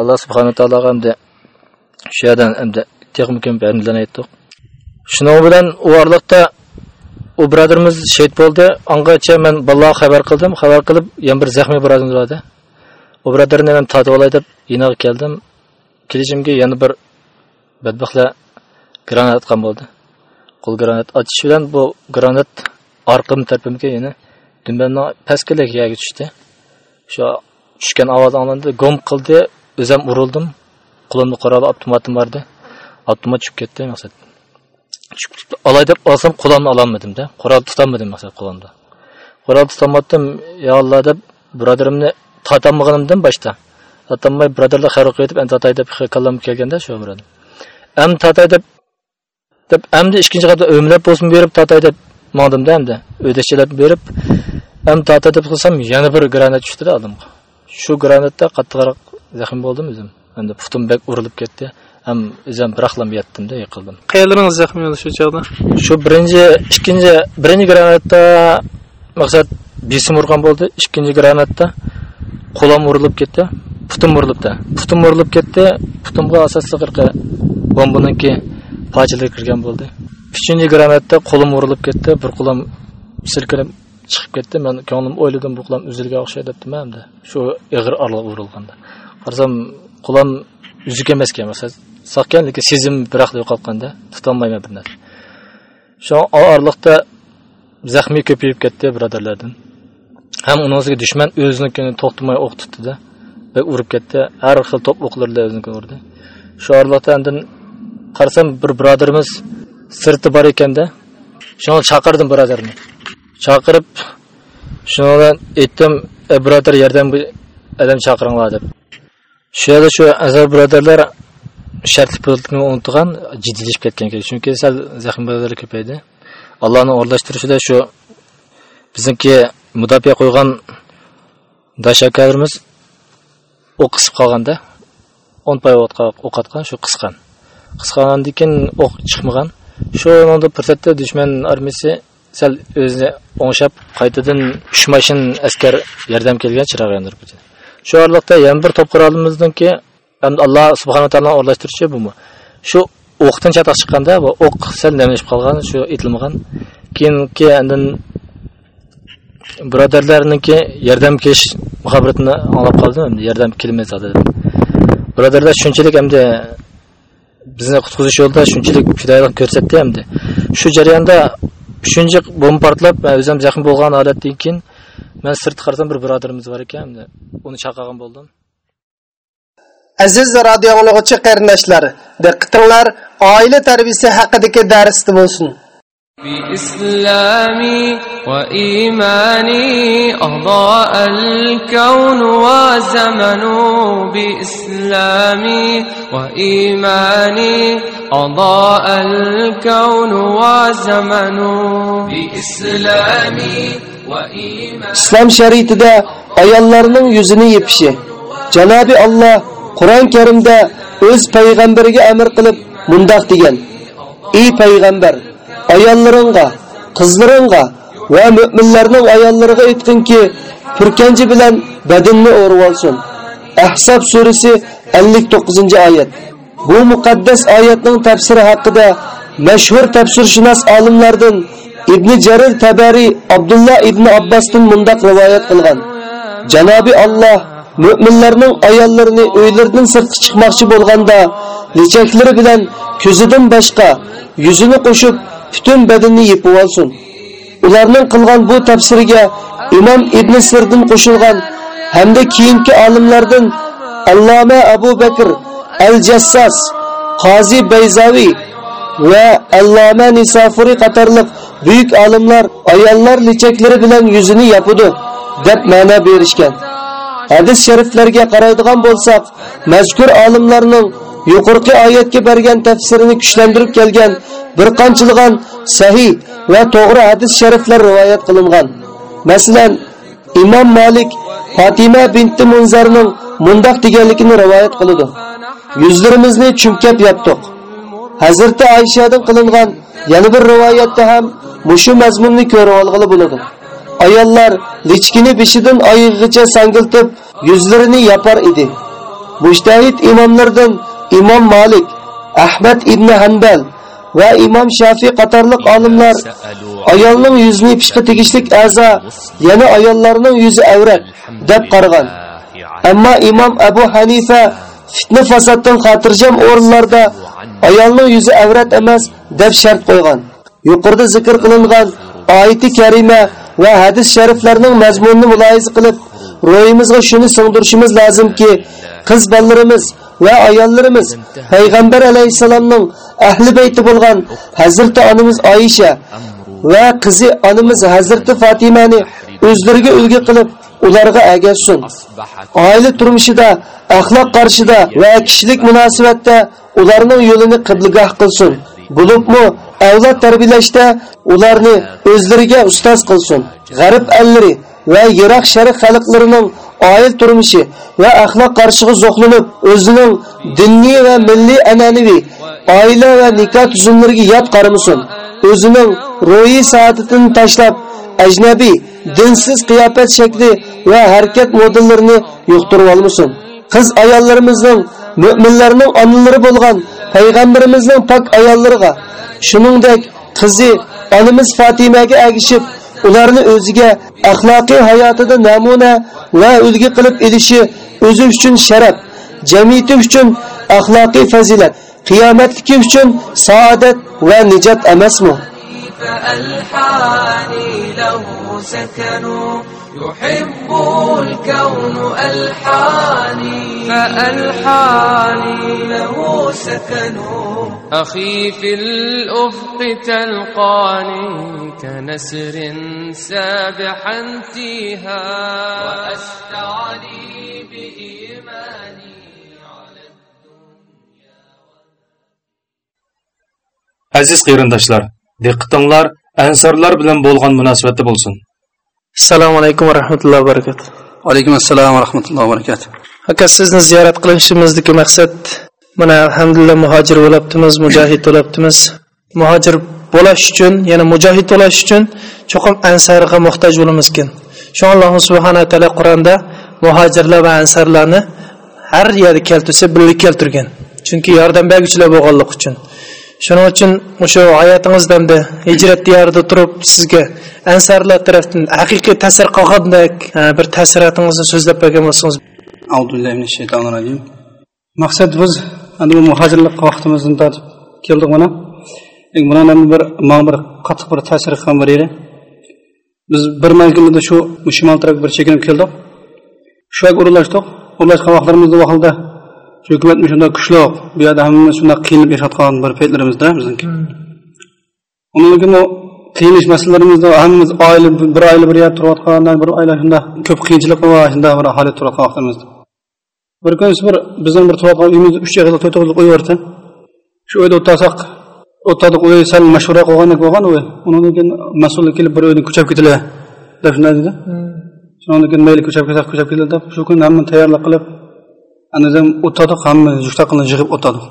Alloh subhanahu taologa endi shu yerdan endi texnikum bandilarni aytdik shuning bilan u orliqda u birodarimiz shahid bo'ldi. Ongacha man bolaga xabar qildim. Xabar qilib yana bir zaxmiy birodarim turadi u birodarni man totib olay deb yinaga keldim. Kelishimga yana bir badbaxtlar granat atgan bo'ldi. Qo'l granat otish bilan bu granat orqam tarafimga yana dumbanni pastkilik yerga tushdi. Shu tushgan ovoz anglandi. Gom qildi. O'zim urildim. Qo'limni qoralab avtomatim bordi. Avtomat tushib ketdi maqsad olay deb olsam qo'limni ololmadimda qurol tutolmadim maqsad qo'limda qurol tutolmadim yo alloh deb birodarimni totolmaganimdan boshda tortolmay birodarlar xayrq etib endi tatay deb kallam kelganda shu birodar am tatay deb deb amdi ikkinchi qator o'mlab bo'lsin berib tatay deb mondimda endi. O'dashchilab berib am tatay deb qilsam yana bir granat tushdida oldimga. Shu granatda qattiqroq zaxm bo'ldim o'zim. Endi putim bak urilib ketdi. әм өзім бірақлам яттым да қылдым қайырлығыңыз жақын мен осы жағдан шо бірінші ішкенде бірінші граната мақсат бесім ұрған болды ішкенде граната қолам ұрылып кетті пұтым ұрылыпты пұтым ұрылып кетті пұтымға аса сығырқы бомбаныкі пачылы кірген болды үшінші граната қолым ұрылып кетті бір қолым сілкініп шығып кетті мен көңілім ойладым бұл қолым құлам үзілге ұқсайды деп тұрмаймын да шо ығыр ұрылғанда қарасам қолым үзік емес екен saqkan lekin sezim biraqda yo'qolganda tutolmayman bir narsa. Shu oraliqda zaxmiy ko'payib ketdi birodarlardan. Ham unisiga dushman o'zinikini to'xtamay o'q tutdida va urib ketdi. Har xil to'p o'qlarla o'zinikini urdi. Shu oraliqda andin qarasam bir birodarimiz sirti bor ekanda shuni chaqirdim birodarni. Chaqirib shuni aytdim e, birodar yordam adam chaqiringlar deb. Shu yerda shu azar birodarlar shartli politikani unutgan jiddiylashib ketgan kerak chunki sal zaxm birodarlar ko'paydi allohni o'rlashtirishida shu bizniki mudofaa qo'ygan dashakarimiz o'q qisib qolganda o'n pay o'q atgan shu qisqan qisqandan keyin o'q chiqmagan shu fursatda dushman armiyasi sal o'zini o'ngshab qaytadan uch mashin askar yordam kelgan chiroq yondirib shu orliqda yana bir to'p qurolimizniki endi alloh subhanaa taoloni o'rlashtirishi bumi shu o'qdan chatoq chiqqanda va o'q sal namlashib qolgan shu etilmagan keyingi andan birodarlarniki yordam kelish muhabbatini anglab qoldim yordam kelmay qoldi birodarlar shunchalik endi bizni qutqizish yo'lida shunchalik fidoyilik ko'rsatdi endi. Shu jarayonda uchinchi bomba portlab o'zim zaxm bo'lgan holatdan keyin man sirtga qarasam bir birodarimiz bor ekan uni chaqirgan bo'ldim. aziz radio anglag'uchi qarindoshlar diqqatinglar oila tarbiyasi haqidagi darsda bo'lsin بإسلامي وإيماني أضاء الكون وزمن بإسلامي وإيماني أضاء الكون وزمن بإسلامي وإيماني islom shariatida ayollarning yuzini yepishi janobi alloh Qur'on karimda o'z payg'ambariga amr qilib mundaq degan. Ey payg'ambar ayollaringga qizlaringga va mu'minlarning ayollariga aytqinki purkanji bilan badinni o'rib olsin. Ahsob surasi 59 oyat. Bu muqaddas oyatning tafsiri haqida mashhur tafsirshunos olimlardan ibn jarir Tabari Abdullah ibn abbosdan mundaq rivoyat qilgan. Janobi alloh mo'minlarning ayollarini uylaridan sirtqa chiqmoqchi bo'lganda lichaklari bilan ko'zidan boshqa yuzini qo'shib butun badanni yepib olsin. Ularning qilgan bu tafsiriga imom ibn sirdin qo'shilgan hamda keyingi olimlardan alloma abu bakr al jassas qozi bayzaviy va alloma nisofuriy qatorliq buyuk olimlar ayollar lichaklari bilan yuzini yopidi deb ma'no berishgan. Hadis shariflarga qaraydigan bo'lsak mazkur olimlarning yuqorqi oyatga bergan tafsirini kuchlantirib kelgan bir qanchilg'an sahih va to'g'ri hadis shariflar rivoyat qilingan. Masalan imom molik fatima binti munzarning mundoq deganligini rivoyat qiladi yuzlarimizni chumkab yopdik hazrati oyshadan qilingan yana bir rivoyatda ham mushu mazmunni ko'rib olg'ili bo'ladi. Ayollar lichkini beshidan oyig'icha sangiltib yuzlarini yopar edi. Mushtahid imomlardan imom molik ahmad ibn hanbal va imom shafiy qatorliq olimlar ayolning yuzini pishqi tegishlik a'zo yana ayollarning yuzi avrat deb qaragan ammo imom abu hanifa fitna fasoddan xotirjam o'rinlarda ayolning yuzi avrat emas deb shart qo'ygan. Yuqorida zikr qilingan oyati karima va hadis shariflarning mazmunini muloyiza qilib ro'yimizga shuni singdirishimiz lozimki qiz bolalarimiz va ayollarimiz payg'ambar alayhissalomning ahli bayti bo'lgan hazrati onamiz oyisha va qizi onamiz hazrati fatimani o'zlariga ulgu qilib ularga agashsin oila turmushida axloq qarshida va kishilik munosabatda ularning yo'lini qiblagoh qilsin. Bo'libmi? Avlod tarbiyalashda ularni o'zlariga ustoz qilsin. G'arib allari va yiroq sharq xalqlarining oil turmushi va axloq qarshiga zo'qlanib o'zining diniy va milliy an'anaviy oila va nikoh tuzumlariga yot qaramasin o'zining ro'yi saodatini tashlab ajnabiy dinsiz qiyofat shakli va harakat modellarini yuqtirib olmasin. Qiz ayollarimizning mo'minlarning onalari bo'lgan payg'ambarimizning pok ayollariga shuningdek qizi onimiz fatimaga agishib ularni o'ziga axloqiy hayotida namuna va ulgi qilib ilishi o'zi uchun sharaf jamiyati uchun axloqiy fazilat qiyomatki uchun saodat va nijot emasmi? يحب الكون ألحاني. فألحاني. له سكن. أخي في الأفق تلقاني كنسر سابحا تيها وأستعلي بإيماني Aziz qarindoshlar, diqqatinglar ansarlar bilan bo'lgan munosabatda bo'lsin. Assalomu alaykum va rahmatullohi va barakatuh. Alaykum assalom va rahmatullohi va barakatuh. Aka sizni ziyorat qilishimizdagi maqsad mana alhamdulillah muhojir bo'libdimiz mujohid bo'libdimiz muhojir bo'lish uchun yana mujohid bo'lish uchun cho'qim ansarga muhtoj bo'lamiz ekan. Shu alloh subhanaa taolo qur'onda muhojirlar va ansarlarni har yerda keltirsa birga keltirgan. Chunki yordam berguchilar bo'lganlik uchun shuning uchun o'sha hayotingizda hijrat diyorida turib sizga ansarlar tarafdan haqiqiy ta'sir qilgandek e, bir ta'siratingizni so'zlab bergan bo'lsangiz. Auzubillahi shaytonir rojim maqsad biz bu muhojirlik vaqtimizdan tortib keldik mana. Buni bir manga bir qattiq bir ta'sir qilgan bir yeri biz bir mazgilda shu shimol taraf bir chekinib keldik. Shu yerga o'rinlashdik o'rinlashgan vaqtlarimizda vaqtida shu hukumat shunday kuchli bu yerda hammamiz shunday qiynalib yashayotgan bir paytlarimizda bizniki undan keyin u qiyinish masalalarimizda hammamiz oila bir oila bir yerda turayotgan bir oila shunday ko'p qiyinchilik va shunday bir holat turayotgan vaqtimizda. Bir kun bir bizning bir turayotgan uyimiz uch yig'ili to'rt yig'ili uy bordi shu uyda o'tirsak o'tirdik uy sal mashvara qilgandek bo'lgan uy. Undan keyin mas'ul kelib bir uyni ko'chab ketilar deb shunday dedi. Shundan keyin mayli ko'chab ketsak ko'chab ketadi deb shu kun hammani tayyorlik qilib anazam o'tirdik hamma juft aqlni yig'ib o'tirdik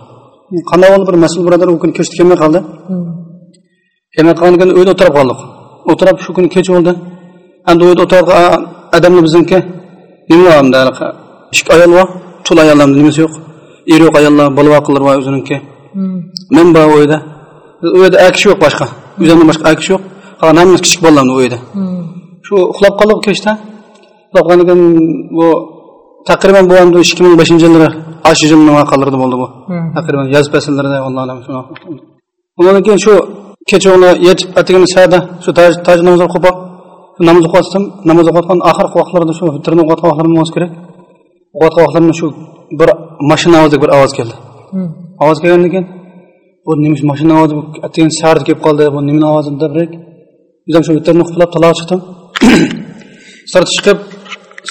qanday bo'ldi bir mas'ul birodar u kuni kechda kelmay qoldi. Kelmay qolgan keyin uyda o'tirib qoldik. O'tirib shu kuni kech bo'ldi. Endi uyda o'tirgan odamni bizniki nima endi ikki ayol bor tul ayollarni nimasi yo'q. Er yo'q ayollar bola vaqillar bor o'ziniki men bor uyda? U yerda a kishi yo'q boshqa. O'zimdan boshqa a kishi yo'q. Qolgan hammamiz kichik bolalarni uyda. Shu uxlab qoldik kechda uxlab qolgan bu taqriban bu endi ikki ming beshinchi yillar ash yilni vaqalarida bo'ldi bu. Taqriban yoz fasllarida allohu alam undan keyin shu kechani yetib atagini sada shu taj namoz o'qib namoz o'qiyotdim namoz o'qiyotgan oxirgi vaqtlarda shu vitrni o'qiyotgan vaqtlarim bo'lsa kerak. O'qiyotgan vaqtlarimda shu bir mashina ovozi bir ovoz keldi. Ovoz kelgandan keyin bu nima mashina ovozi atagin sardi kelib qoldi bu nimani ovozi deb o'zim shu vitrni qulab taloq chiqdim. Sirtga chiqib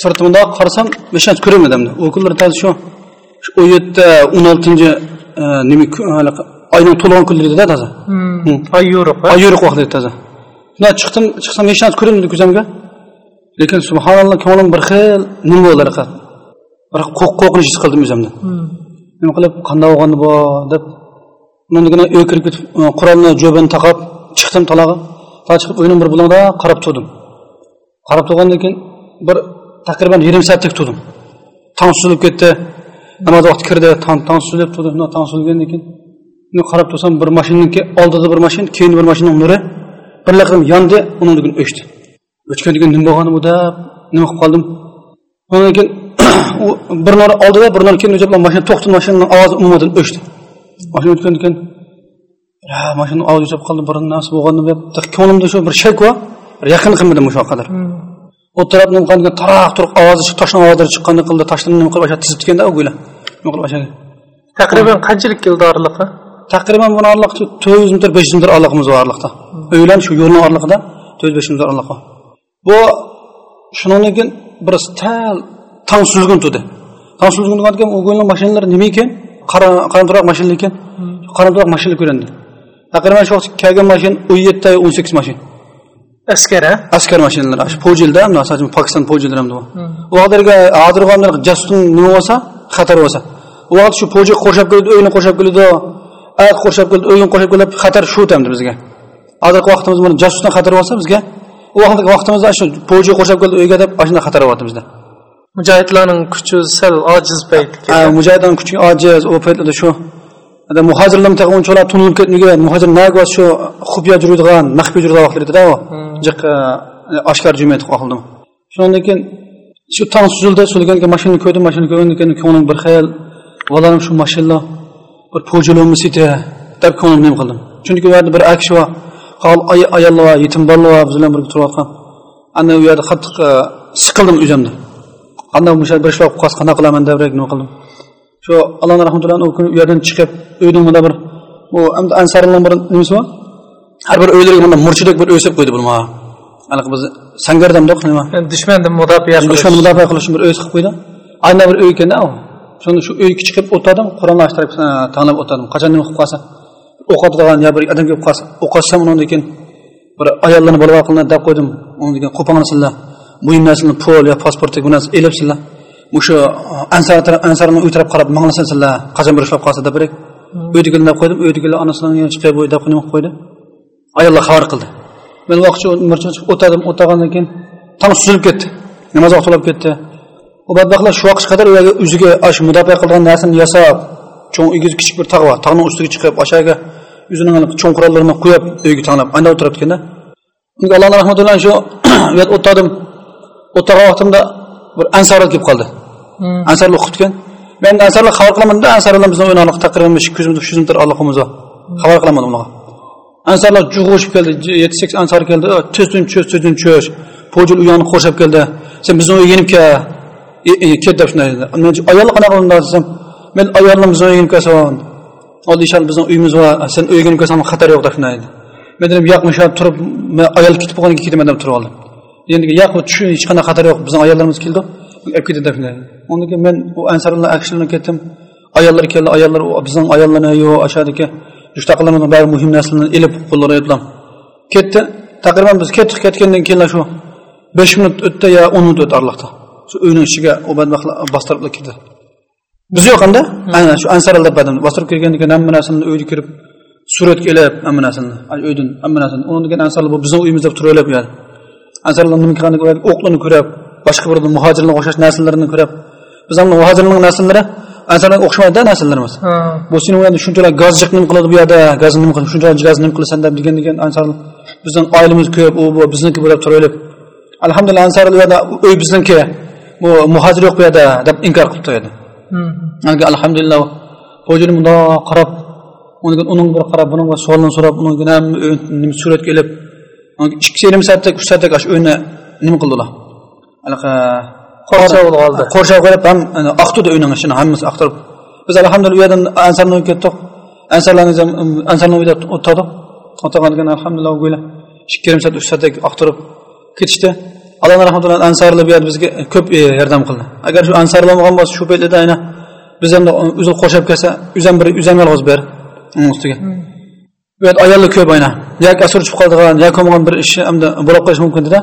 sirtimda qarasam narsa ko'rmadim u kunlar shu shu o'n yetti o'n oltinchi nima oyning to'lgan kunlar edida toza oy yo'riq oy yo'riq vaqt edi toza shundan chiqdim chiqsam hech narsa ko'rinmadi ko'zimga lekin subhanalloh ko'nglim bir xil nima bo'ldi bir qo'rqinch his qildim o'zimda nima qilib qanday bo'lgandi bu deb mandagina uyga kirib ketib qurolni jo'bini taqab chiqdim talog'a chiqib uyning bir bulonda qarab turdim. Qarab turgandan keyin bir taqriban yarim soatdek turdim tong suzilib ketdi. Namoz vaqti kirdi. Tong suzilib turdi tong suzilgandan keyin men qarab tursam bir mashinaniki oldida bir mashina keyin bir mashinaning nuri birlaqim yondi undan keyin o'chdi. O'chgandan keyin nima bo'lgani bu deb nima qilib qoldim? Undan keyin bir nuri oldida bir nuri keyin mashina to'xtadi mashinaning ovozi umuman o'chdi. Mashina o'tgandan keyin mashina ovozi o'chib qoldi bir narsa bo'lgandi deb ko'nglimda shu bir shak bor yaqin qilmadim o'sha qadar. Hmm. O'tirib qilgan taroq turib ovozi toshni ovozlari chiqqanday qildi toshlarni nima qilib tizib tikanda u go'la nima qilib taqriban qanchalik keldi oraliqqa taqriban buni oraliq to'rt yuz metr besh yuz metr oraliqimiz bor oraliqda uylar shu yo'lni oraliqida to'rt yuz besh yuz metr oraliq bor bu shundan keyin bir tal tong suzgun turdi. Tong turgan keyin u go'lni mashinalari nima ekan? Qaramturoq mashina ekan. Qaramturoq mashina ko'rindi. Taqriban shu vaqt kelgan mashina o'n yetti o'n sakkiz mashina askar askar mashinalari shu pojilda masalan pokiston bor u vaqtlarga hozirgi jastin nima bo'lsa xatar bo'lsa. U vaqt shu poji qo'shab keldi uyni qo'shab keldi oyoq qo'shab keldi uyni qo'shab keldi xatar shu tamdi bizga. Hozirgi vaqtimiz mana jasusdan xatar bo'lsa bizga u vaqtdagi vaqtimizda shu poji qo'shab keldi uyga deb shunda xatar bo'lyapti bizda. Mujohidlarning kuchi sal ojiz payt mujohidlarning kuchi ojiz u paytlarda shu ada muhojirlar tag'in unchalar tunilib ketmagan muhojir naga shu xufiya yuradigan maxfiy yuradigan vaqtlar edida u. Jiq oshkor jumiyat qildim shundan keyin shu tong suzildi suzilgan keyin mashinani ko'rdim mashinani ko'rgandan keyin ko'nglim bir xayol bolalim shu mashina bir po'jilomisida deb ko'nglim nima qildim. Chunki u yerda bir akish bor qol ayollar va yetim bolalar var biz bilan birga turayotgan. Ana u yerda qattiq siqildim o'zimda qanday bir qolsa qanaqa qilaman deb nima qildim shu allohni rahmatidan u kuni u yerdan chiqib uyning bunda bir bu ansarlar bir nimasi bor? Har bir uylarga bunda murchidek bir o'sib qo'ydi bu anaqa biz sangardamdoq nima? Dushmandan mudofaa dushman mudofaa qilish bir uy qilib qo'ydi. Aynan bir uy ekanda u shuni shu uyga chiqib o'tirdim qur'onni ochtirib tanlab o'tirdim. Qachon nima qilib qolsa o'qiydigan yo bir odam kelib qolsa o'qatsam undan keyin bir ayollarni bola qilin deb qo'ydim. Undan keyin qo'pangni sizlar narsani pul yo pasport bu narsa elibsizlar o'sha uh, ansar ansarni uy taraf qarab manglasin sizlar qachon bir ushlab qolsa deb bir uydagilar deb qo'ydim uydagilar onasidan chiqib deb nima qilib qo'ydi. Ayollar xabar qildi. Men vaqtcha chiqib o'tirdim o'tirgandan keyin tong suzilib ketdi namoz vaqti bo'lib ketdi. U badbaxtlar shu vaqtga qadar u o'ziga shu mudofaa qilgan narsani yasab cho'ng uyga kichik bir tog' bor tog'ni ustiga chiqib o'shaga o'zining cho'ng qurollarini qo'yib uyga tanglab anda o'tirib ekanda allohni rahmati bilan shu u o'tirgan vaqtimda bir ansorat kelib qoldi. Hmm. ansarlar o'qitgan. Men ansarlar xabar qilamanda ansarlar bizni o'ynaliq taqirimiz ko'zimiz shuzimdir alloh metr xabar qilaman ularga ansarlar jug'ushib keldi yetti sakkiz ansar keldi tezdan cho'z tezdan cho'z. Po'jil u yoqni qo'rshab keldi. Sen bizni uyga yenib kel ket deb shunday dedi. Men ayollar qanaqa qildim desam men ayolni bizni uyga yenib kelsin. Ol ishon bizni uyimiz bor sen uyga yenib kelsan xatar yo'q deb shunday dedi. Men dedim yo'q men turib men ayol ketib qolgandan keyin ketaman deb turib oldim. Endi yo'q shu hech qanaqa xatar yo'q bizni ayollarimiz keldi. Olib ketdi shunday undan keyin men u ansarlar akishlarga ketdim. Ayollar keldi ayollar bizning ayollarni yo'q ashadagi jushtaqlarimizni bari muhim narsalarni ilib qo'llari aytlam ketdi. Taqriban biz ketdik ketgandan keyin shu besh minut o'tdi yo o'n minut o'tdi oraliqda shu uyning ichiga u badbaxtlar bostirib kirdi. Biz yo'q endi aynan shu ansarlar deb bostirib kirgandan keyin hamma narsani uyga kirib suratga ilib hamma narsani uydan hamma narsani undan keyin ansarlar bu bizni uyimiz deb turaverib yani ansarlar nima qilgan o'qlarni ko'rib boshqa bir muhojirlarga o'xshash narsalarni ko'rib biz ham muhojirlarning narsalari ansarlarga o'xshamaydi narsalarimiz bu seni endi shunchalar gaz jiq nima qiladi bu yerda gaz nima qiladi shunchalar gaz nima qilasan deb degan degan ansarlar bizning oilamiz ko'p u bu bizniki bo'lib turaverib alhamdulillah ansarlar u yerda uy bizniki bu muhojir yo'q bu yerda deb inkor qilib qo'yadi alhamdulillah hojini bundoq qarab uning bir qarab buning savolini so'rab unga suratga ilib ikki yarim soatdek uch soatdek shu uyni nima qildilar anaqa qo'rshov oldi qo'rshov qo'yib ham oqtirdi uyning ishini hammasi oqtirib biz alhamdulillah u yerdan ansarni uyga ketdik. Ansarlarni ansarni uyda o'tirdik keyin alhamdulillah o'yla ikki yarim soat uch soatdek oqtirib ketishdi. Allohni rahmati bilan ansarlar bu yerda bizga ko'p yordam qildi. Agar shu ansarlar bo'lmagan bo'lsa shu paytda aynan biz ham o'zi qo'shab kelsa yuz ham bir yuz ham yolg'iz ber ustiga. Bu yerda ayollar ko'p aynan yoki asur tushib qoldigan yoki bo'lmagan bir ish hamda bo'lib qolishi mumkindida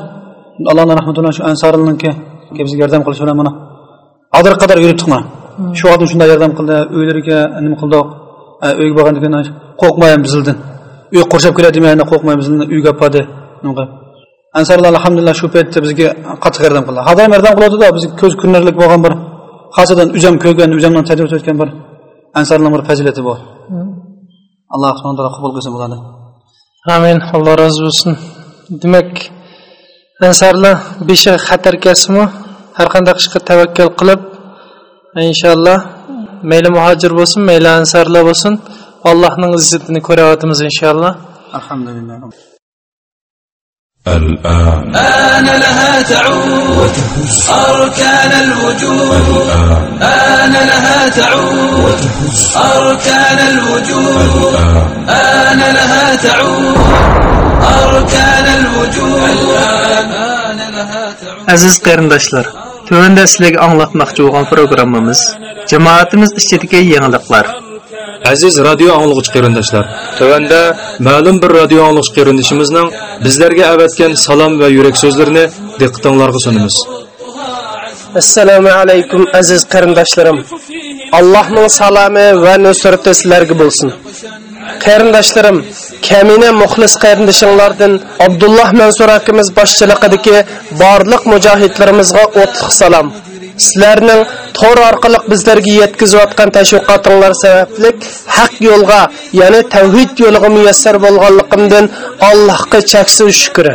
allohni rahmati bilan shu ansarlarniki bizga yordam qilish bilan mana hozir qadar yuribdik mana shu odam shunday yordam qildi. Uylariga nima qildik uyga borgandan keyin qo'rqmayman bizildan uy qurshab keladi demay qo'rqmay bizni uyga olib bordi ansarlar alhamdulillah shu paytda bizga qattiq yordam qildi hozir ham yordam qiladida biz ko'z ko'rinarlik bo'lgan bir xasadan uzam ko'rgan uzamdan tajriba o'tgan bir ansarlar bir fazilati bor. Alloh subhana taolo qabul qilsin bularni. Amin. Alloh rozi bo'lsin demak ansarlar beshi xatar kasmi har qanday ishga tavakkal qilib inshaalloh mayli muhojir bo'lsin mayli ansarlar bo'lsin allohning izzatini ko'ryapmiz inshaalloh alhamdulillah الآن آن لها تعود أركان الوجود آن لها تعود أركان الوجود آن لها تعود أركان الوجود آن لها تعود aziz qarindoshlar tuvanda sizlarga anglatmoqchi bo'lgan programmamiz jamoatimiz ichidagi yangiliklar aziz radio anglag'uchi qarindoshlar tuvanda ma'lum bir radio anglag'uchi qarindishimizning bizlarga avatgan salom va yurak so'zlarini diqqatinglarga sunamiz assalomu alaykum aziz qarindoshlarim allohning salomi va nusrati sizlarga bo'lsin Qarindoshlarim kamina muxlis qarindishinglardan abdulloh mansur akimiz boshchiligidagi borliq mujohidlarimizga o'tliq salom sizlarning tor orqali bizlarga yetkazayotgan tashviqotinglar sababli haq yo'lga ya'ni tavhid yo'liga muyassar bo'lganligimdan allohga cheksiz shukr.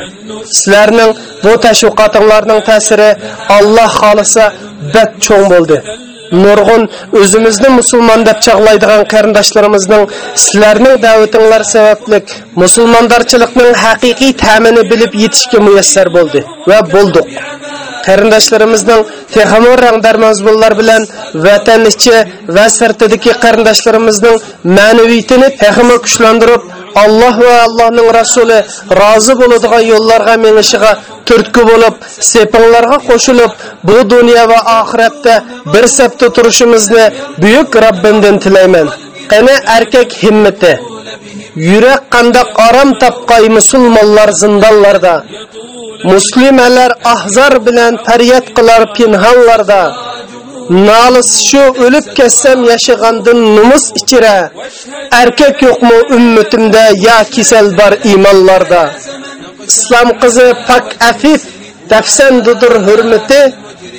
Sizlarning bu tashviqotinglarning ta'siri alloh xohlasa bat cho'ng bo'ldi. Nurg'un o'zimizni musulmon deb chaqlaydigan qarindoshlarimizning sizlarning da'vatinglar sababli musulmondorchilikning haqiqiy ta'mini bilib yetishga muyassar bo'ldi va bo'ldik qarindoshlarimizning texmo rangdarmozbullar bilan vatan ichi va sirtidagi qarindoshlarimizning ma'naviyatini texmo kuchlantirib alloh va allohning rasuli rozi bo'ladigan yo'llarga menishiga turtki bo'lib sepinglarga qo'shilib bu dunyo va oxiratda bir safda turishimizni buyuk robbimdan tilayman. Qani erkak himmati yurak qandoq orom topqay musulmonlar zindonlarda muslimalar ahzor bilan faryod qilar pinhonlarda nolis shu o'lib ketsam yashagandan numus ichira erkak yo'qmi ummatimda yo kasal bor imonlarda islom qizi pak afif dafsandidir hurmati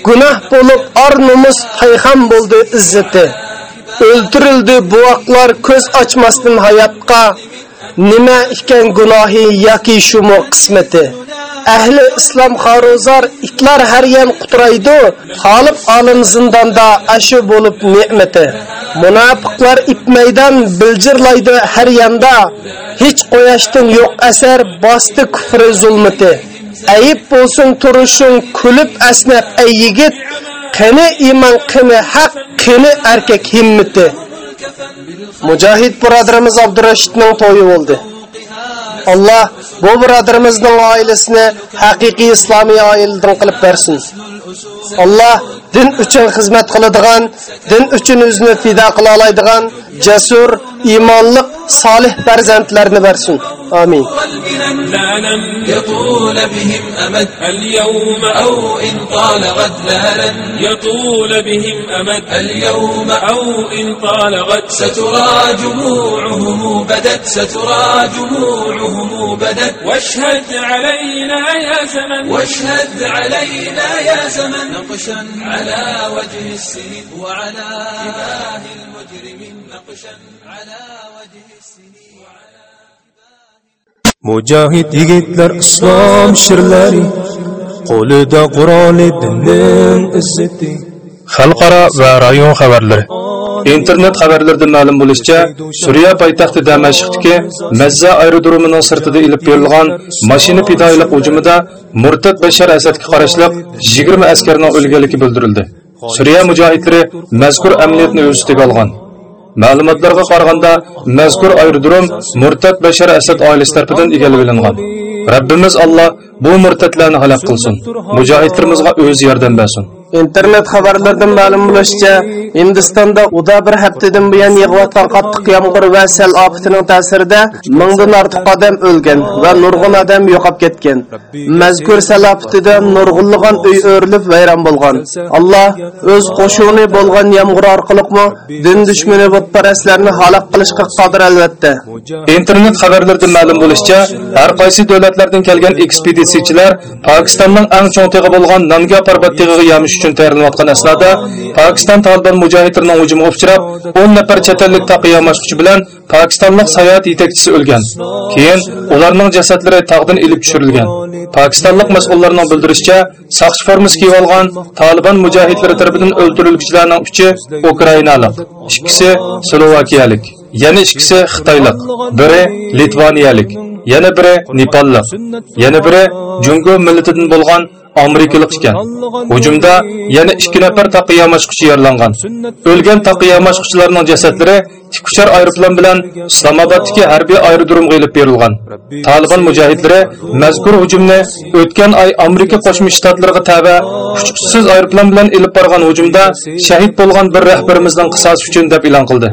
gunoh bo'lib or numus payham bo'ldi izzati. O'ltirildi buvoqlar ko'z ochmasdin hayotga. Nima ekan gunohi yoki shumu qismati? Ahli islom xoruzor itlar har yan quturaydi g'olib olim zindonda ashu bo'lib ne'mati. Munofiqlar ip maydon biljirlaydi har yanda. Hech quyoshdan yo'q asar bosdi kufri zulmati. Ayib bo'lsin turishing kulib asnab ey yigit. Qani iymon qani haq qani erkak himmati. Mujohid birodarimiz abdurashidning to'yi bo'ldi. Alloh bu birodarimizning oilasini haqiqiy islomiy oiladan qilib bersin. Alloh din uchun xizmat qiladigan din uchun o'zini fido qila oladigan jasur iymonli solih farzandlarni bersin. Amin لا لن يطول بهم أمد. اليوم أو إن طال غد لا لن يطول بهم أمد. اليوم أو إن طال غد. سترى جموعهم بدت سترى جموعهم بدت واشهد علينا يا زمن. واشهد علينا يا زمن. نقشا على وجه السنين. وعلى جباه المجرمين. نقشا Mujahid yigitlar islom shirlari qo'lida Qur'oni dinning izzati. Xalqaro va rayon xabarlari. Internet xabarlaridan ma'lum bo'lishicha suriya poytaxti damashqdagi mazza aerodromining sirtida ilib berilgan mashina fidoyilik hujumida murtad bashar asadga qarashliq 20 askarning o'lganligi bildirildi. Suriya mujohidlari mazkur amniyatni o'z ustiga olgan. Ma'lumotlarga qaraganda, mazkur aerodrom murtad Bashar Asad oilasi tomonidan egallab olingan. Rabbimiz Alloh bu murtadlarni halaq qilsin. Mujohidlarimizga o'z yordam bersin. Internet xabarlaridan ma'lum bo'lishicha hindistonda uda bir haftadan buyon yig'ayotgan qattiq yomg'ir va sel ofatining ta'sirida mingdan ortiq odam o'lgan va nurg'un odam yo'qolib ketgan. Mazkur sel ofatida nurg'unlagan uy o'rilib vayron bo'lgan. Alloh o'z qo'shuni bo'lgan yomg'ir orqaliqmi din dushmani butparastlarni halok qilishga qodir albatta. Internet xabarlaridan ma'lum bo'lishicha har qaysi davlatlardan kelgan ekspeditsiyachilar pokistonning eng cho'ng tig'i bo'lgan nanga parbat tig'iga yamish uchun tayyorlanayotgan asnoda pokiston tolibon mujahidlarining hujumiga uchrab 10 nafar chet ellik bilan pokistonlik sayohat yetakchisi o'lgan. Keyin ularning jasadlari tog'dan ilib tushirilgan. Pokistonlik mas'ullarning bildirishicha saqchi formasi kiyib olgan tolibon mujohidlari tomonidan o'ldiriluvchilarning uchi ukrainalik ikkisi slovakiyalik yana ikkisi xitoylik biri litvaniyalik. Yana biri nepallik yana biri jungo millatidan bo'lgan amerikalik ekan. Hujumda yana ikki nafar taqiya mashqchi yaralangan. O'lgan taqiya mashqchilarning jasadlari tikuchar aeroplan bilan islomoboddagi harbiy aerodromga ilib berilgan. Tolibon mujohidlari mazkur hujumni o'tgan oy amerika qo'shma shtatlariga tava kuchsiz aeroplan bilan ilib borgan hujumda shahid bo'lgan bir rahbarimizning qisos uchun deb e'lon qildi.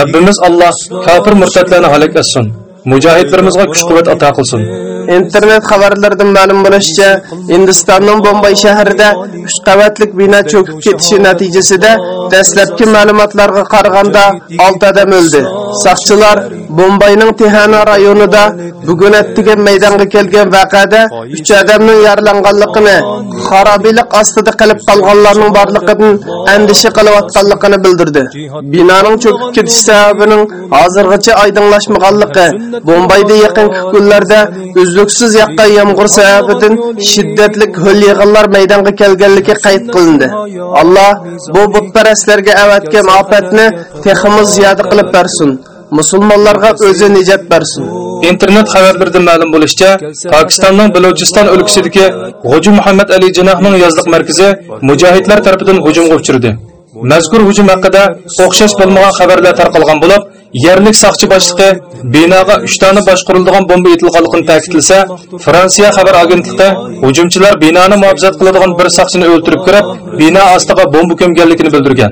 Rabbimiz alloh kofir murtadlarni halok etsin mujohidlarimizga kuch quvvat ato qilsin. Internet xabarlaridan ma'lum bo'lishicha hindistonning bombay shahrida uch qavatlik bino cho'kib ketishi natijasida dastlabki ma'lumotlarga qaraganda olti odam o'ldi. Soqchilar bombayning tehana rayonida bugun attigan maydonga kelgan vaqada uch odamning yaralanganligini xarobiylik ostida qilib qolganlarning borligini andisha qilayotganligini bildirdi. Binoning cho'kib ketish sababining hozirgacha oydinlashmaganligi Bombayda yaqin kunlarda uzluksiz yaqqan yomg'ir sababidan shiddatli ho'l yig'inlar maydonga kelganligi qayd qilindi. Alloh bu butparastlarga avatgan ofatni texmi ziyoda qilib bersin. musulmonlarga o'zi nijot bersin internet xabarlarida ma'lum bo'lishicha pokistonning balochiston o'lkasidagi g'o'ji muhammad ali jinohning yozliq markazi mujohidlar tomonidan hujumga uchirdi mazkur hujum haqida o'xshash bo'lmagan xabarlar tarqalgan bo'lib yerlik saqchi boshlig'i binoga 3 tani boshqariladigan bomba etilganligini ta'kidlasa fransiya xabar agentligi hujumchilar binoni muhofazat qiladigan bir saqchini o'ldirib kirib bino ostiga bomba ko'mganligini bildirgan.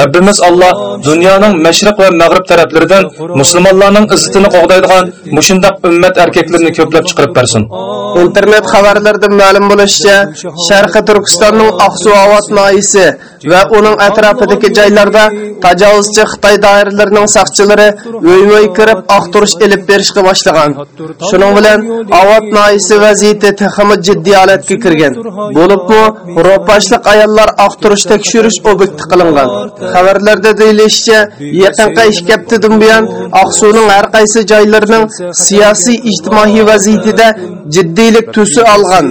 Rabbimiz alloh dunyoning mashriq va mag'rib taraflaridan musulmonlarning izzatini qo'g'daydigan mushundoq ummat erkaklarini ko'plab chiqarib bersin. Internet xabarlaridan ma'lum bo'lishicha sharqi turkistonning oqsu avot noyisi va uning atrofidagi joylarda tajovuzchi xitoy doiralarining saqchilari o'y-o'y kirib oqturish ilib berishga boshlagan. Shuning bilan avot noyisi vaziyati texmi jiddiy holatga kirgan. Bo'libmi ropashliq ayollar oqturish tekshirish obyekti qilingan. Xabarlarda deyilishicha yaqinqa ikki haftadan buyon oqsuvning har qaysi joylarining siyosiy ijtimoiy vaziyatida jiddiylik tusi olgan.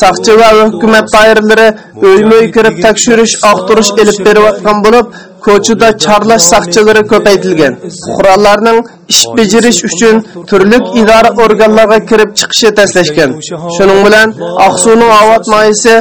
Soqchi va hukumat doiralari o'y-o'y kirib tekshirish oqtirish elib berayotgan bo'lib ko'chada chorlash saqchilari ko'paytirilgan. Fuqarolarning ish bajarish uchun turli idora organlarga kirib chiqishi taslashgan shuning bilan oqsuvning avot moyisi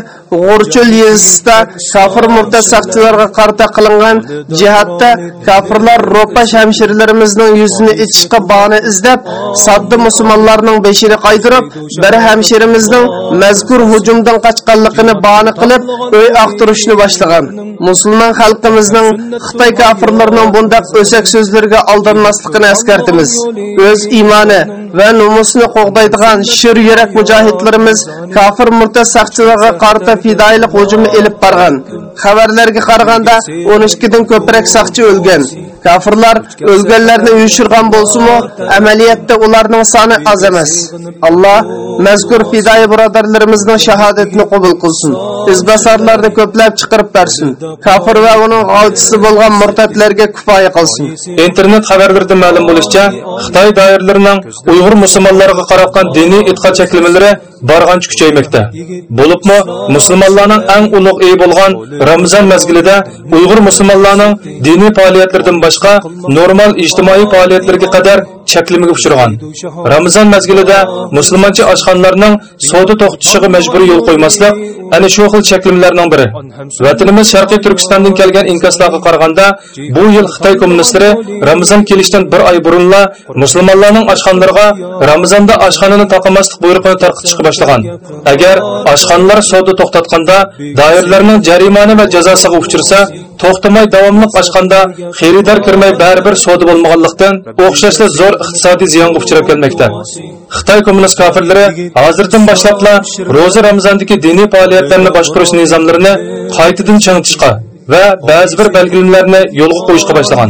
g'urchul yezisida kofir murtad soqchilarga qarata qilingan jihatda kofirlar ro'pash hamshirlarimizning yuzini ichishga bahona izlab sodda musulmonlarning beshini qaydirib bir hamshirimizning mazkur hujumdan qochganligini bahona qilib uy oqtirishni boshlagan. Musulmon xalqimizning xitoy kofirlarining bundaq o'sak so'zlariga aldanmasligini eskartimiz o'z iymoni va nomusini qo'g'daydigan shir yurak mujohidlarimiz kofir murtad soqchilarga qarata fidoyilik hujumi ilib borgan xabarlarga qaraganda 12 dan ko'proq saqchi o'lgan kofirlar o'lganlarni uyushirgan bo'lsa-mu, amaliyotda ularning soni oz emas. Alloh mazkur fidoyi birodarlarimizning shahodatini qabul qilsin. Izbasarlarni ko'plab chiqarib bersin. Kofir va uning g'olchisi bo'lgan murtadlarga kifoya qilsin. internet xabarlarida ma'lum bo'lishicha xitoy doiralarining uyg'ur musulmonlariga qaratgan diniy e'tiqod cheklamalari barg'ancha kuchaymoqda. Bo'libmi? Musulmonlarning eng ulug' ey bo'lgan ramazon mezgilida uyg'ur musulmonlarning diniy faoliyatlaridan boshqa normal ijtimoiy faoliyatlarga qadar cheklamaga uchragan. Ramazon mezgilida musulmoncha oshxonalarning savdo to'xtashiga majburiy yo'l qo'ymaslik ana shu xil cheklimlarning biri. Vatanimiz sharqiy turkistondan kelgan inkoslarga qaraganda bu yil xitoy kommunistlari ramazon kelishidan bir oy burunla musulmonlarning oshxonalariga ramazonda oshxonani taqamaslik buyrug'ini tarqatishga boshlagan. Agar oshxonalar savdo to'xtatganda doirlarning jarimani va jazosiga uchirsa to'xtamay davomli oshxonda xaridor kirmay baribir savdo bo'lmaganlikdan o'xshashda zo'r iqtisodiy ziyonga uchrab kelmoqda. Xitoy kommunist kofirlari hozirdan boshlabla ro'za ramazondagi diniy faoliyatlarni boshqarish nizomlarini qaytadan changitishga va ba'zi bir belgilarni yo'lga qo'yishga boshlagan.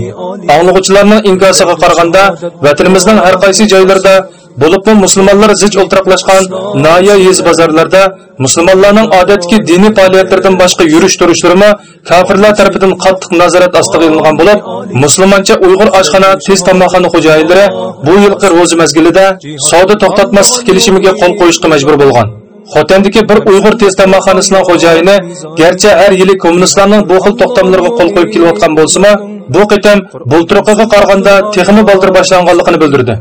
Anglovchilarning inkosiga qaraganda vatanimizning har qaysi joylarida bo'libmi musulmonlar zich o'ltiraqlashgan noya yez bozorlarda musulmonlarning odatdagi diniy faoliyatlaridan boshqa yurish turishlari kofirlar tarafidan qattiq nazorat ostiga ilingan bo'lib musulmoncha uyg'ur oshxona tez tomoqxona xo'jayinlari bu yilqi ro'za mazgilida savdo to'xtatmaslik kelishimiga qo'l qo'yishga majbur bo'lgan Xotandagi bir Uyg'ur tez tomoqxonasining xo'jayini garchi har yili kommunistlarning bu xil to'xtamlarga qo'l qo'yib kelayotgan bo'lsa-mu, bu qitam bulturqiga qaraganda texni boldir boshlanganligini bildirdi.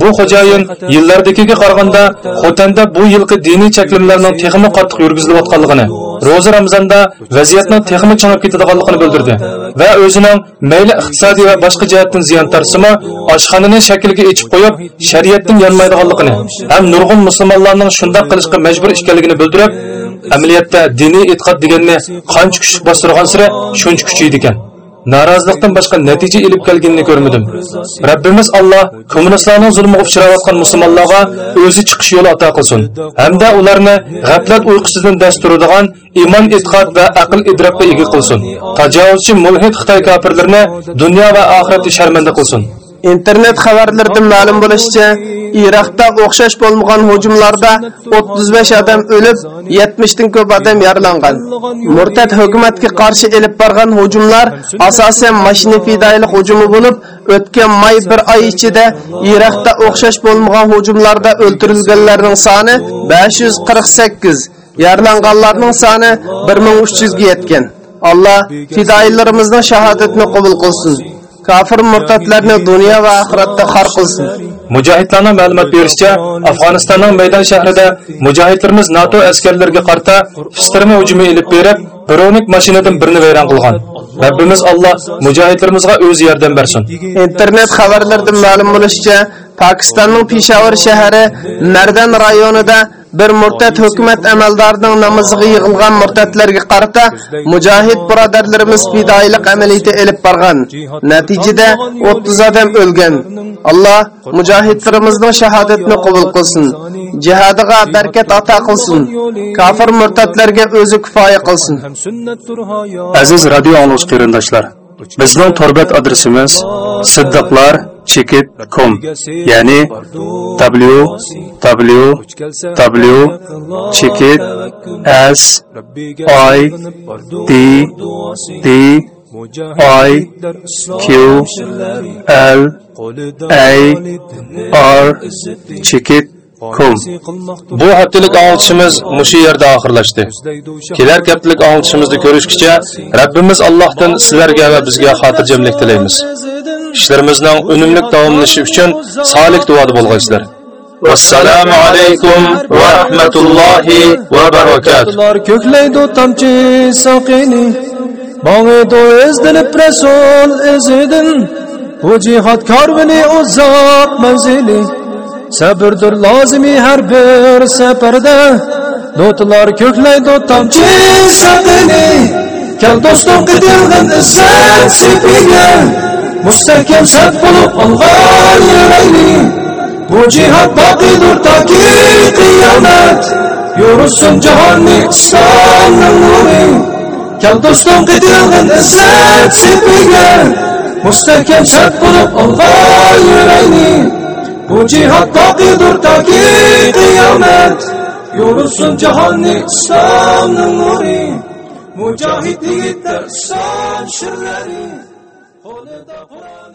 Bu xo'jayin yillardagiga qaraganda Xotanda bu yilqi diniy cheklimlarning texmi qattiq yurgizilayotganligini, ro'za ramzonda vaziyatning texmi changib ketadiganligini bildirdi va o'zining mayli iqtisodiy va boshqa jihatdan ziyon tarsimi, oshxonani shakliga echib qo'yib, shariatdan yonmaydiganligini, ham nurg'un musulmonlarning shunday qilishga majbur ekanligini bildirib, amaliyotda diniy e'tiqod deganni qancha kuch bostirgan sira shuncha kuchaydi ekan. Norozilikdan boshqa natija ilib kelganini ko'rmadim. Rabbimiz alloh kommunistlarning zulmiga uchrayotgan musulmonlarga o'zi chiqish yo'li ato qilsin. Hamda ularni g'aflat uyqusidan dasturadigan iymon e'tiqod va aql idrokka ega qilsin. Tajovuzchi mulhid xitoy kofirlarini dunyo va oxiratda sharmanda qilsin. Internet xabarlaridan ma'lum bo'lishicha iroqda o'xshash bo'lmagan hujumlarda 35 odam o'lib 70 dan ko'p odam yaralangan. Murtad hukumatga qarshi elib borgan hujumlar asosan mashina fidoyilik hujumi bo'lib o'tgan may bir oy ichida iroqda o'xshash bo'lmagan hujumlarda o'ldirilganlarning soni 548 yaralanganlarning soni 1300 ga yetgan. Alloh fidoyilarimizning shahodatini qabul qilsin. Kofir murtadlarni dunyo va oxiratda xor qilsin. Mujohidlarning ma'lumot berishicha afg'onistonning maydon shahrida mujohidlarimiz nato askarlariga qarta fistirma hujumi ilib berib birovnik mashinadan birini vayron qilgan. Rabbimiz alloh mujohidlarimizga o'zi yordam bersin. Internet xabarlaridan ma'lum bo'lishicha pokistonning peshavr shahri nardan rayonida bir murtad hukumat amaldorining namoziga yig'ilgan murtadlarga qarata mujohid birodarlarimiz fidoyilik amaliyati elib borgan natijada 30 odam o'lgan alloh mujohidlarimizning shahodatini qabul qilsin. jihodiga barakat ato qilsin. kofir murtadlarga o'zi kifoya qilsin. aziz radio anglovchi qarindoshlar bizning torbat adresimiz siddiqlar chicket.com yani w w w www.chicket s i t t I Q L A R Chicket Kum. Bu haftalık anlatışımız muşu yerde ahırlaştı. Keler haftalık anlatışımızda görüşkice Rabbimiz Allah'tan sizlerge ve bizge hatırcemlik dileyimiz. Ishlarimizning unumli davomlashi uchun solih duoda bo'lg'aysizlar Assalomu alaykum va rahmatullohi va barakatuh. Ko'klaydi tomchi soqini, bog'idu ezdilib rasul izidin, bu jihad karvini uzoq manzili. Sabrdir lozimi har bir safarda, notlar ko'klaydi tomchi soqini, Kel do'stim qidirg'in izzat sepiga, mustahkam saf bo'lib olg'an yurayli. Bu cihat baqidir ta ki kıyamet. Yorulsun cihanni İslam'ın nuri. Kel dostum gidilgin izzet sepige Müstehkem sert bulup Allah yüreğini Bu cihat baqidir ta ki kıyamet. Yorulsun cihanni İslam'ın nuri. Mücahit yiğitler İslam şirleri 的大风。